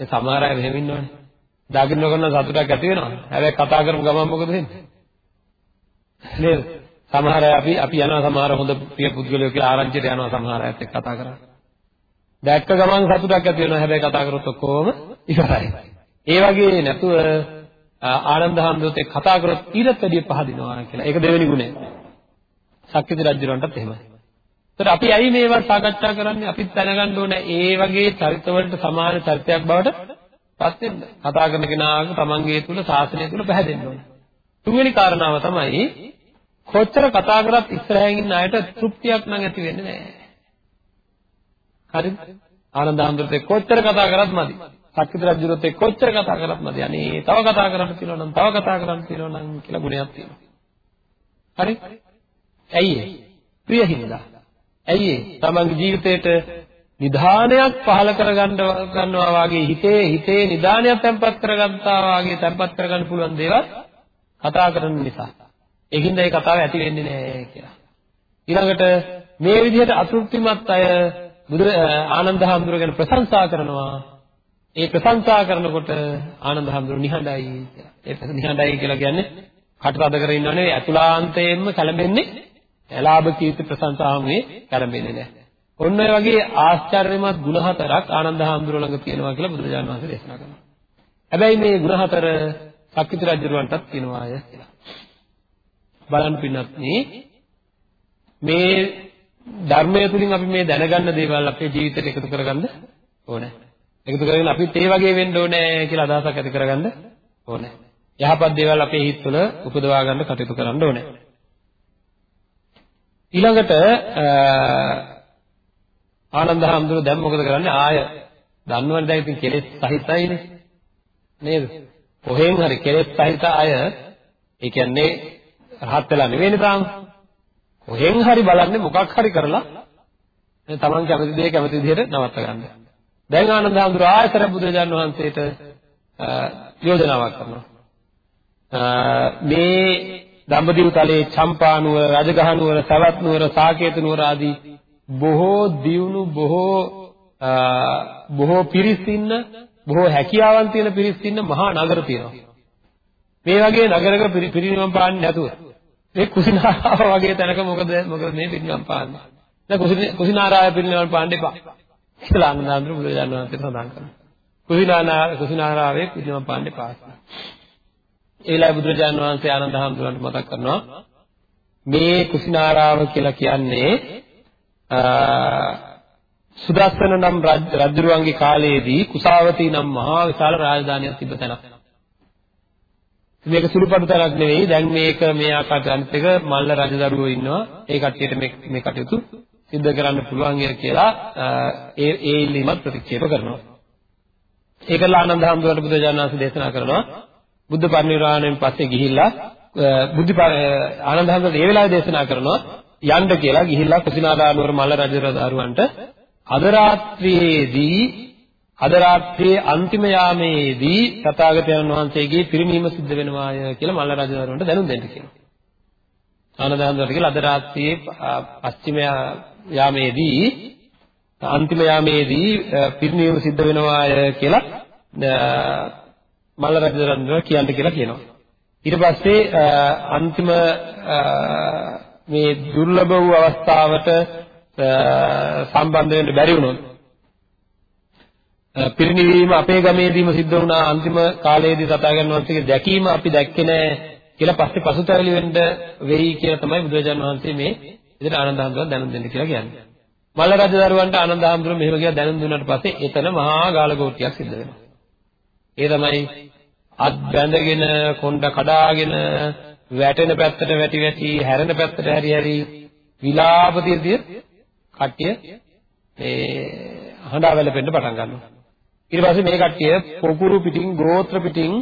ඒ සමහර අය මෙහෙම ඉන්නවනේ. දකින්න කරන සතුටක් ඇති වෙනවා. හැබැයි කතා කරපු ගමන් මොකද වෙන්නේ? නේද? සමහර අය අපි අපි යනවා සමහර හොඳ ප්‍රිය පුද්ගලයෝ කියලා ආරංචියට යනවා සමහර අයත් එක්ක කතා කරා. දැක්ක ගමන් සතුටක් ඇති වෙනවා. හැබැයි කතා කරොත් ඔක්කොම ඉවරයි. ඒ වගේ නැතුව ආනන්ද හැමදෙත් කතා කරොත් ඊටත් වැඩිය පහදිනවා කියලා. ඒක දෙවෙනි ගුණය. සක්විති රජුරන්ටත් එහෙමයි. ඒතර අපි ඇයි මේවා සාකච්ඡා කරන්නේ? අපිත් දැනගන්න ඕනේ ඒ වගේ චරිතවලට සමාන චරිතයක් බවට පත් වෙන්න. කතා කරන කෙනාගේ තමන්ගේ තුල ශාසනය තුල පැහැදෙන්න ඕනේ. තුන්වෙනි කාරණාව තමයි කොච්චර කතා කරත් ඉස්සරහින් ඉන්න අයට තෘප්තියක් නම් ඇති වෙන්නේ නැහැ. හරිද? ආනන්ද හැමදෙත් කොච්චර කතා කරත් මදි. සක්විති රජුරත් එක්ක කොච්චර කතා කරත් මදි. අනේ තව කතා කරන්න තියෙනවා නම් තව කතා කරන්න තියෙනවා නම් කියලා ගුණයක් තියෙනවා. හරි? ඇයි ඒ? ප්‍රිය හින්දා. ඇයි ඒ? තමන්ගේ ජීවිතේට නිධානයක් පහල කරගන්න ගන්නවා වාගේ හිතේ හිතේ නිධානයක් තැම්පත් කරගත්තා වාගේ තැම්පත් කරගන්න පුළුවන් දේවල් කතා කරන නිසා. ඒකින්ද ඒ කතාව ඇති වෙන්නේ නැහැ කියලා. ඊළඟට මේ විදිහට අතෘප්තිමත් අය බුදු ආනන්ද හැඳුර ගැන ප්‍රශංසා කරනවා ඒ ප්‍රශංසා කරනකොට ආනන්ද හැඳුරු නිහඬයි කියලා. ඒ නිහඬයි කියලා කියන්නේ කටතද කර ඉන්නව නෙවෙයි අතුලාන්තයෙන්ම කැළඹෙන්නේ ලාභ කීර්ති ප්‍රශංසාමේ කැළඹෙන්නේ නැහැ. ඔන්න ඔය වගේ ආශ්චර්යමත් ගුණ හතරක් ආනන්ද හැඳුරු ළඟ තියෙනවා කියලා බුදුරජාණන් වහන්සේ දේශනා කරනවා. හැබැයි මේ ගුණ හතර සක්විති රජුවන්ටත් තියෙනවා අය කියලා. බලන්න පින්නත් මේ ධර්මය තුලින් අපි මේ දැනගන්න දේවල් අපේ ජීවිතයට එකතු කරගන්න ඕනේ. එකතු කරගෙන අපිත් ඒ වගේ වෙන්න ඕනේ කියලා අදහසක් ඇති කරගන්න ඕනේ. යහපත් දේවල් අපේ හිත තුළ උපදවා ගන්න කටයුතු කරන්න ඕනේ. ඊළඟට ආනන්ද හැමදෙර දැන් මොකද කරන්නේ ආය දන්නවනේ දැන් ඉතින් කෙලෙස් සහිතයිනේ නේද කොහෙන් හරි කෙලෙස් සහිත අය ඒ කියන්නේ රහත් වෙලා නෙවෙයිනේ තාම කොහෙන් හරි බලන්නේ මොකක් හරි කරලා තමන් කැමති දේ කැමති විදිහට නවත්ත ගන්න. දැන් ආනන්ද හඳුර ආයතර බුදුරජාණන් වහන්සේට යෝජනාවක් කරනවා. මේ දඹදිව තලයේ චම්පානුවර, රජගහනුවර, සවැත්නුවර, සාකේත නුවර ආදී බොහෝ දියුණු බොහෝ බොහෝ පිරිස් ඉන්න බොහෝ හැකියාවන් තියෙන පිරිස් ඉන්න මහා නගර තියෙනවා. මේ වගේ නගරක පිරිනිවන් පාන්නේ නැතුව මේ කුසිනාරාව වගේ තැනක මොකද මොකද මේ පිරිනිවන් පාන්නේ? දැන් කුසිනාරාව පිරිනිවන් පාන්න එපා. කියලා ආනන්දඳුර බුදුරජාණන් වහන්සේ සඳහන් කරනවා. කුසිනානා කුසිනාරාවේ පිළිම පාණ්ඩේ පාස්නා. ඒ වෙලාවේ බුදුරජාණන් වහන්සේ ආනන්ද හැමතුලන්ට මතක් කරනවා මේ කුසිනාරාව කියලා කියන්නේ සුදස්සන නම් රජුරුවන්ගේ කාලයේදී කුසාවතී නම් මහා විශාල රාජධානියක් තිබ්බ තැනක්. මේක සුළුපටු තරක් නෙවෙයි. දැන් මේක මේ ආකාරයට අනිත් එක මල්ල රජදරුවෝ ඉන්නවා. ඒ කට්ටියට මේ මේ කටයුතු සිද්ධ කරන්න පුළුවන් කියලා ඒ ඒ ඉල්ලීමත් ප්‍රතික්ෂේප කරනවා. ඒකලා ආනන්ද හැමදෙරට බුදුරජාණන් වහන්සේ දේශනා කරනවා. බුද්ධ පරිනිර්වාණයෙන් පස්සේ ගිහිල්ලා බුද්ධ ආනන්ද හැමදෙරට ඒ වෙලාවේ දේශනා කරනවා යන්න කියලා ගිහිල්ලා කුසිනාරානුවර මල්ල රජදරුවන්ට අද රාත්‍රියේදී අද රාත්‍රියේ අන්තිම යාමේදී තථාගතයන් වහන්සේගේ පිරිනීම සිද්ධ වෙනවාය කියලා මල්ල රජදරුවන්ට දැනුම් දෙන්න කියනවා. ආනන්දහන්සේට කියලා අද රාත්‍රියේ පස්චිම යාමේදී අන්තිම යාමේදී පිරිනීම සිද්ධ වෙනවාය කියලා මල්ල රජදරුවන්ට කියන්න කියලා කියනවා. ඊට පස්සේ අන්තිම මේ දුර්ලභ වූ අවස්ථාවට සම්බන්ධ වෙන්න බැරි වුණොත් පිරිනිවීම අපේ ගමේදීම සිද්ධ වුණා අන්තිම කාලයේදී සතාගන් වහන්සේගේ දැකීම අපි දැක්කේ නැහැ කියලා පස්සේ පසුතැවිලි වෙන්න වෙයි කියලා තමයි බුදුරජාණන් වහන්සේ මේ විදිහට ආනන්ද හඳුනන දැනුම් දෙන්න කියලා කියන්නේ. මල්ල රජදරුවන්ට ආනන්ද හඳුනන මෙහෙම කියලා දැනුම් දුන්නාට පස්සේ එතන මහා ගාලගෝටියක් සිද්ධ වෙනවා. ඒ තමයි අත් බැඳගෙන කොණ්ඩ කඩාගෙන වැටෙන පැත්තට වැටි වැටි හැරෙන පැත්තට හැරි හැරි විලාප තියදී කට්ටිය මේ හඬා වැළපෙන්න පටන් ගන්නවා. ඊට පස්සේ මේ කට්ටිය පොකුරු පිටින් ගෝත්‍ර පිටින්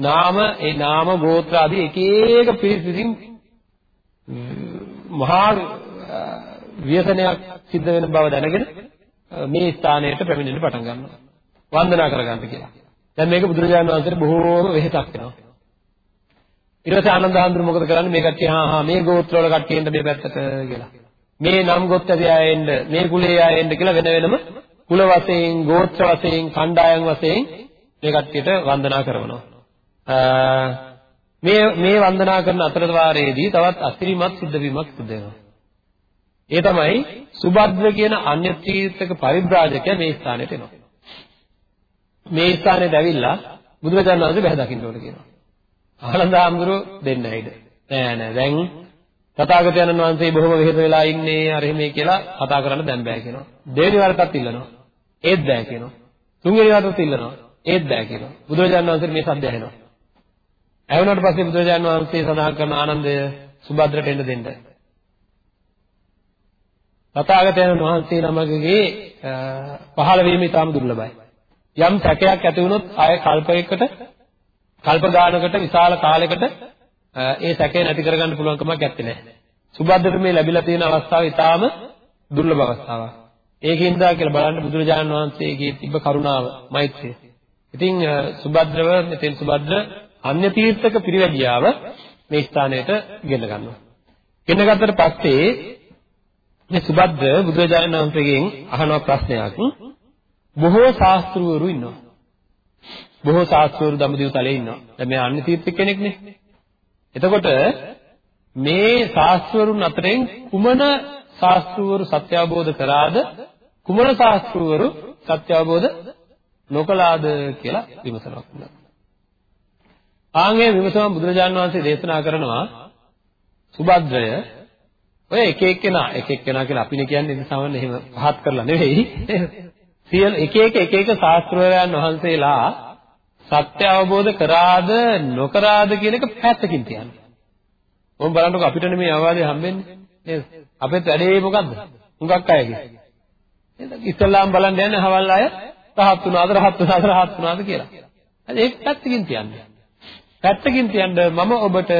නාම ඒ නාම ගෝත්‍ර ආදී එක එක පිරිසින් මහා ව්‍යසනයක් සිද්ධ වෙන බව දැනගෙන මේ ස්ථානයට පැමිණෙන්න පටන් ගන්නවා. වන්දනා කරගන්න කියලා. දැන් මේක බුදුරජාණන් වහන්සේට බොහෝම වෙහෙසක් වෙනවා. ඊට පස්සේ ආනන්ද හඳුරු මොකද කරන්නේ මේ කට්ටිය හා හා මේ ගෝත්‍රවල කට්ටියෙන්ද මේ පැත්තට කියලා. මේ නම් ගොත් ඇති අය එන්න මේ කුලයේ අය එන්න කියලා වෙන වෙනම කුල වශයෙන් ගෝත්‍ර වශයෙන් කණ්ඩායම් වශයෙන් මේ කට්ටියට වන්දනා කරනවා. මේ මේ වන්දනා කරන අතරවාරයේදී තවත් අසිරිමත් සිද්ධ වීමක් සිද්ධ වෙනවා. ඒ තමයි සුබද්ද කියන අන්‍ය තීර්ථක පරිබ්‍රාජකයා මේ ස්ථානෙට එනවා. මේ ස්ථානෙට ඇවිල්ලා බුදුරජාණන් වහන්සේ බැහැ දකින්න ඕන කියනවා. ආනන්ද ආම්දුරු දෙන්න හිට. නෑ නෑ දැන් තථාගතයන් වහන්සේ බොහොම වෙහෙස වෙලා ඉන්නේ අර එහෙමයි කියලා කතා කරන්න දැන් බෑ කියනවා. දෙවෙනි වරටත් ඉල්ලනවා. ඒත් බෑ කියනවා. තුන්වෙනි වරටත් ඉල්ලනවා. ඒත් බෑ කියනවා. බුදුරජාණන් වහන්සේ මේ සද්ද ඇහෙනවා. ඇහුණාට පස්සේ බුදුරජාණන් වහන්සේ සඳහන් කරන ආනන්දය සුභද්‍රට එන්න දෙන්න. තථාගතයන් වහන්සේ නමකගේ පහළ වීම ඉතාම දුර්ලභයි. යම් සැකයක් ඇති වුණොත් ආය කල්පයකට කල්ප ගානකට විශාල කාලයකට ඒ සැකේ නැති කරගන්න පුළුවන් කමක් නැත්තේ. සුබද්දට මේ ලැබිලා තියෙන අවස්ථාව ඉතාම දුර්ලභ අවස්ථාවක්. ඒකින්ද කියලා බලන්න බුදුරජාණන් වහන්සේගේ තිබ්බ කරුණාව, මෛත්‍රිය. ඉතින් සුබද්‍රව මෙතෙන් සුබද්‍ර අන්‍ය තීර්ථක පිරිවැජියාව මේ ස්ථානයට ගෙන ගන්නවා. ගෙන ගත්තට පස්සේ මේ සුබද්‍ර බුදුරජාණන් වහන්සේගෙන් අහන ප්‍රශ්නයක් බොහෝ ශාස්ත්‍රවරු ඉන්නවා. බොහෝ ශාස්ත්‍රවරු දඹදිව තලයේ ඉන්නවා. දැන් මේ අන්‍ය තීර්ථක කෙනෙක්නේ. එතකොට මේ ශාස්ත්‍රවරුන් අතරින් කුමන ශාස්ත්‍රවරු සත්‍ය අවබෝධ කරාද කුමන ශාස්ත්‍රවරු සත්‍ය අවබෝධ නොකලාද කියලා විමසනවා. ආන්ගේ විමසම බුදුරජාණන් වහන්සේ දේශනා කරනවා සුභද්‍රය ඔය එක එක්කෙනා එක එක්කෙනා කියලා අපිනේ කියන්නේ සමහරවිට එහෙම පහත් කරලා නෙවෙයි. සියලු එක එක එක එක ශාස්ත්‍රවරයන් වහන්සේලා සත්‍ය අවබෝධ කරාද නොකරාද කියන එක පැත්තකින් තියන්න. මොම් බලන්නකො අපිට මේ අවවාදය හම්බෙන්නේ නේද? අපෙත් වැඩේ මොකද්ද? හුඟක් අයගේ. නේද? ඉස්ලාම් බලන්න යන්නේ හවල් අය රහත් වුණාද රහත් වුණාද රහත් වුණාද කියලා. හරි ඒක පැත්තකින් තියන්න. පැත්තකින් තියන්න මම ඔබට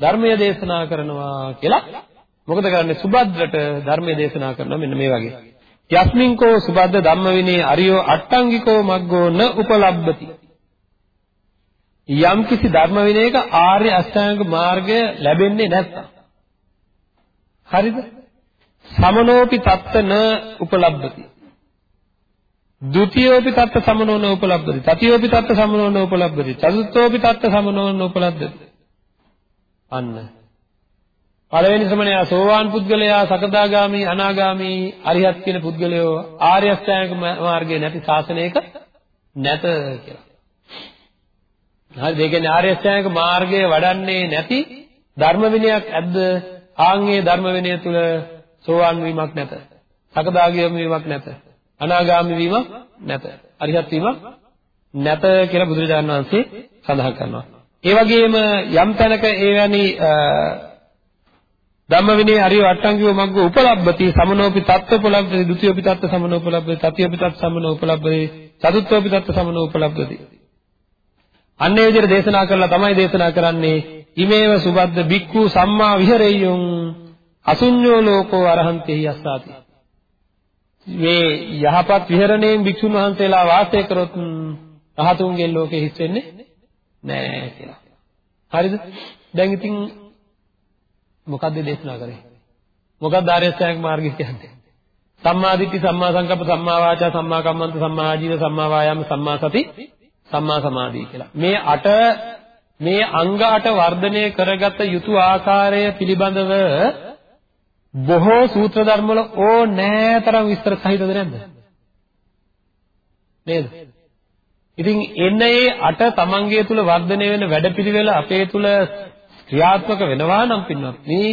ධර්මය දේශනා කරනවා කියලා මොකද කරන්නේ සුබද්දට ධර්මය දේශනා කරනවා මෙන්න මේ වගේ. යස්මින්කෝ සුබද්ද ධම්ම විනේ අරියෝ අට්ටංගිකෝ මග්ගෝ න උපලබ්ධති. යම්කිසි ධර්ම විනයක ආර්ය අෂ්ටාංග මාර්ගය ලැබෙන්නේ නැත්තම් හරිද? සමනෝපි තත්තන උපලබ්ධති. ဒ ුතියෝපි තත්ත සමනෝන උපලබ්ධති. තතියෝපි තත්ත සමනෝන උපලබ්ධති. චතුර්ථෝපි තත්ත සමනෝන උපලබ්ධති. අන්න. පළවෙනි ශ්‍රමණයා සෝවාන් පුද්ගලයා සකදාගාමි අනාගාමි අරිහත් කියන පුද්ගලයෝ ආර්ය අෂ්ටාංග මාර්ගයේ නැති ශාසනයක නැත කියලා. හරි ඒ කියන්නේ ආර්ය අෂ්ටාංගික මාර්ගය වඩන්නේ නැති ධර්ම විනයක් ඇද්ද? ආන්ගේ ධර්ම විනය තුල සෝවාන් වීමක් නැත. සකදාගාමී වීමක් නැත. අනාගාමී වීමක් නැත. අරිහත් වීමක් නැත කියලා බුදුරජාණන් වහන්සේ සඳහන් කරනවා. ඒ වගේම යම් තැනක එවැනි ධම්ම විනය හරිය වට්ටංගිව මග්ග උපලබ්ධති සමනෝපි තත්ත්ව උපලබ්ධති ဒ ුතියෝපි තත්ත්ව සමනෝ උපලබ්ධති තතියෝපි තත්ත්ව සමනෝ උපලබ්ධති චතුත්ථෝපි තත්ත්ව සමනෝ උපලබ්ධති අන්නේ විදිහට දේශනා කරලා තමයි දේශනා කරන්නේ ඉමේව සුබද්ද බික්ඛු සම්මා විහෙරෙය්‍යුං අසුඤ්ඤෝ ලෝකෝ අරහන්තේහි අස්සාති මේ යහපත් විහරණයෙන් භික්ෂුන් වහන්සේලා වාසය කරොත් රහතුන්ගේ ලෝකෙ හිස් වෙන්නේ නෑ කියලා. හරිද? දැන් ඉතින් මොකද්ද දේශනා කරේ? මොකක්ද ආර්යසත්‍යයක් මාර්ගය කියන්නේ? සම්මා දිට්ඨි සම්මා සංකප්ප සම්මා වාචා සම්මා කම්මන්ත සම්මා ආජීව සම්මා වායාම සම්මා සති සම්මා සමාධි කියලා. මේ අට මේ අංග අට වර්ධනය කරගත යුතු ආකාරය පිළිබඳව බොහෝ සූත්‍ර ධර්ම වල ඕනෑතරම් විස්තර සහිතද නැද්ද? නේද? ඉතින් එන්න ඒ අට තමන්ගේ තුල වර්ධනය වෙන වැඩපිළිවෙල අපේ තුල ක්‍රියාත්මක වෙනවා නම් පින්වත් මේ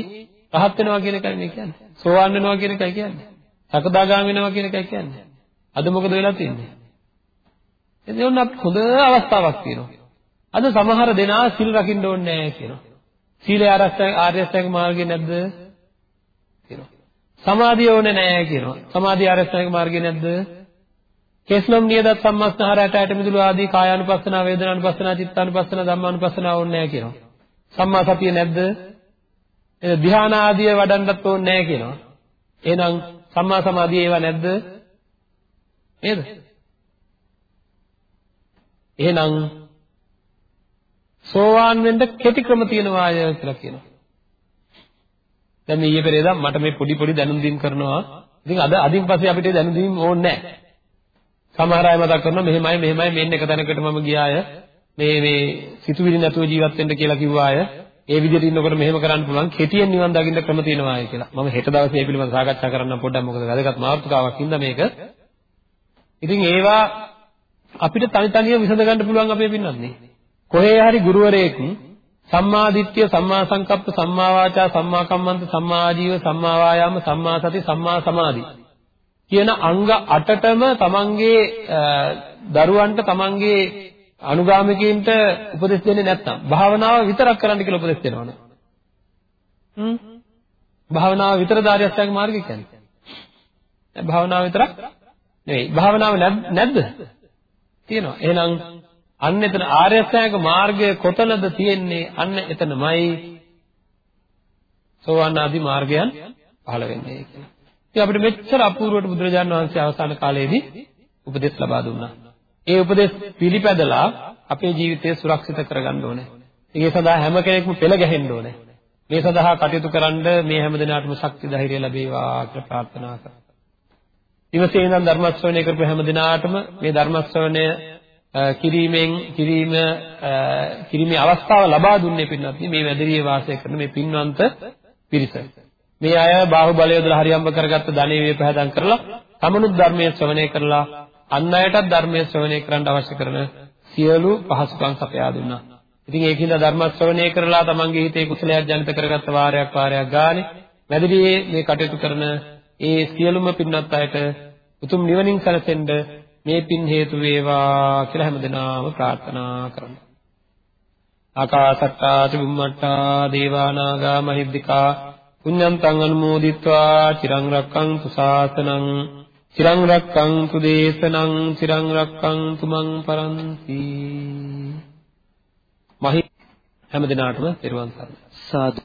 රහත් වෙනවා කියන එකයි මේ කියන්නේ. සෝවාන් වෙනවා කියන එකයි කියන්නේ. සකදාගාමී වෙනවා කියන එකයි කියන්නේ. අද මොකද වෙලා තියෙන්නේ? එතන ඔන්න හොඳ අවස්ථාවක් තියෙනවා. අද සමහර දෙනා සිල් රකින්න ඕනේ නැහැ කියනවා. සීල ආරක්ෂා ආර්ය අෂ්ටාංග මාර්ගය නැද්ද? කියනවා. සමාධිය ඕනේ නැහැ කියනවා. සමාධිය ආර්ය අෂ්ටාංග මාර්ගය නැද්ද? කෙස්ලොම් නියදත් සම්මස්නහර 68 මිදුළු ආදී කායානුපස්සනා වේදනානුපස්සනා චිත්තානුපස්සනා ධම්මානුපස්සනා ඕනේ නැහැ කියනවා. සම්මා සතිය නැද්ද? එහෙනම් ධ්‍යාන ආදිය වඩන්නත් ඕනේ නැහැ කියනවා. එහෙනම් සම්මා සමාධිය ඒවා නැද්ද? නේද? එහෙනම් සෝවාන් වෙන්න කෙටි ක්‍රම තියෙනවාය කියලා කියනවා. දැන් මේ ඊයේ පෙරේදා මට මේ පොඩි පොඩි දැනුම් දීම් කරනවා. ඉතින් අද අදින් පස්සේ අපිට දැනුම් දීම් ඕනේ නැහැ. සමහර අය මතක් කරනවා මෙහෙමයි මෙහෙමයි මෙන්න එක තැනකට මම ගියාය. මේ මේ සිතුවිලි නැතුව ජීවත් වෙන්න කියලා කිව්වා අය. ඒ විදිහට ඉන්නකොට මෙහෙම කරන්න පුළුවන් කෙටියෙන් නිවන් දකින්න ක්‍රම තියෙනවා අය කියලා. මම හෙට දවසේ මේ පිළිබඳව සාකච්ඡා කරන්නම් පොඩ්ඩක් මොකද වැදගත් මාතෘකාවක් හින්දා මේක. ඉතින් ඒවා අපිට තනි තනියම විසඳ ගන්න පුළුවන් අපේ පින්නන්නේ. කොහේ හරි ගුරුවරයෙක් සම්මා දිට්ඨිය සම්මා සංකප්ප සම්මා වාචා සම්මා කම්මන්ත සම්මා ආජීව සම්මා වායාම සම්මා සති සම්මා සමාධි කියන අංග 8ටම තමන්ගේ දරුවන්ට තමන්ගේ අනුගාමිකයින්ට උපදෙස් දෙන්නේ නැත්නම් භාවනාව විතරක් කරන්න කියලා උපදෙස් දෙනවනේ. හ්ම්. භාවනාව විතර ධාර්යස්ත්‍යක මාර්ගය කියන්නේ. භාවනාව විතරක් නෙවෙයි. භාවනාව නැද්ද? තියෙනවා. එහෙනම් අන්න එතන ආර්ය අෂ්ටාංග මාර්ගය කොතනද තියෙන්නේ? අන්න එතනමයි සෝවාන් ආදී මාර්ගයන් පහළ වෙන්නේ කියලා. ඉතින් අපිට මෙච්චර අපූර්වට බුදුරජාණන් වහන්සේ අවසාන කාලයේදී උපදෙස් ලබා දුන්නා. ඒ උපදෙස් පිළිපැදලා අපේ ජීවිතය සුරක්ෂිත කරගන්න ඕනේ. ඒ සඳහා හැම කෙනෙක්ම පෙළ ගැහෙන්න ඕනේ. මේ සඳහා කටයුතු කරන්න මේ හැම දිනාටම ශක්තිය ධෛර්යය ලැබේවා කියලා ප්‍රාර්ථනා කරනවා. ඉවසේ ඉඳන් ධර්ම ශ්‍රවණය කරපු හැම දිනාටම මේ ධර්ම ශ්‍රවණය කිරීමෙන් කිරීම කිරීමේ අවස්ථාව ලබා දුන්නේ පින්වත් මේ වැදරියේ වාසය කරන මේ පින්වන්ත පිරිස. මේ අය බාහුවලය යොදලා හරියම්බ කරගත්ත ධනෙ වේ පහදම් කරලා තමනුත් ධර්මයේ ශ්‍රවණය කරලා අන් අයටත් ධර්මයේ ශ්‍රවණය කරන්න අවශ්‍ය කරන සියලු පහසුකම් සපයා දුන්නා. ඉතින් ඒකින්ද ධර්ම ශ්‍රවණය කරලා තමන්ගේ හිතේ කුසලයක් ජනිත කරගත්ත වාරයක් වාරයක් ගානේ වැදගියේ මේ කටයුතු කරන ඒ සියලුම පින්වත් අයට උතුම් නිවනින් සැලසෙන්න මේ පින් හේතු වේවා කියලා හැමදෙනාම ප්‍රාර්ථනා කරමු. ආකාසට්ටා චුම්මට්ටා දේවා නාග මහිද්దికා පුඤ්ඤන්තං අනුමෝදිත්වා චිරං රක්ඛන්තු ශාසනං චිරං රක්ඛන්තු දේශනං චිරං රක්ඛන්තු මං පරන්ති. මහි හැමදෙනාටම පෙරවන් සරණයි. සාදු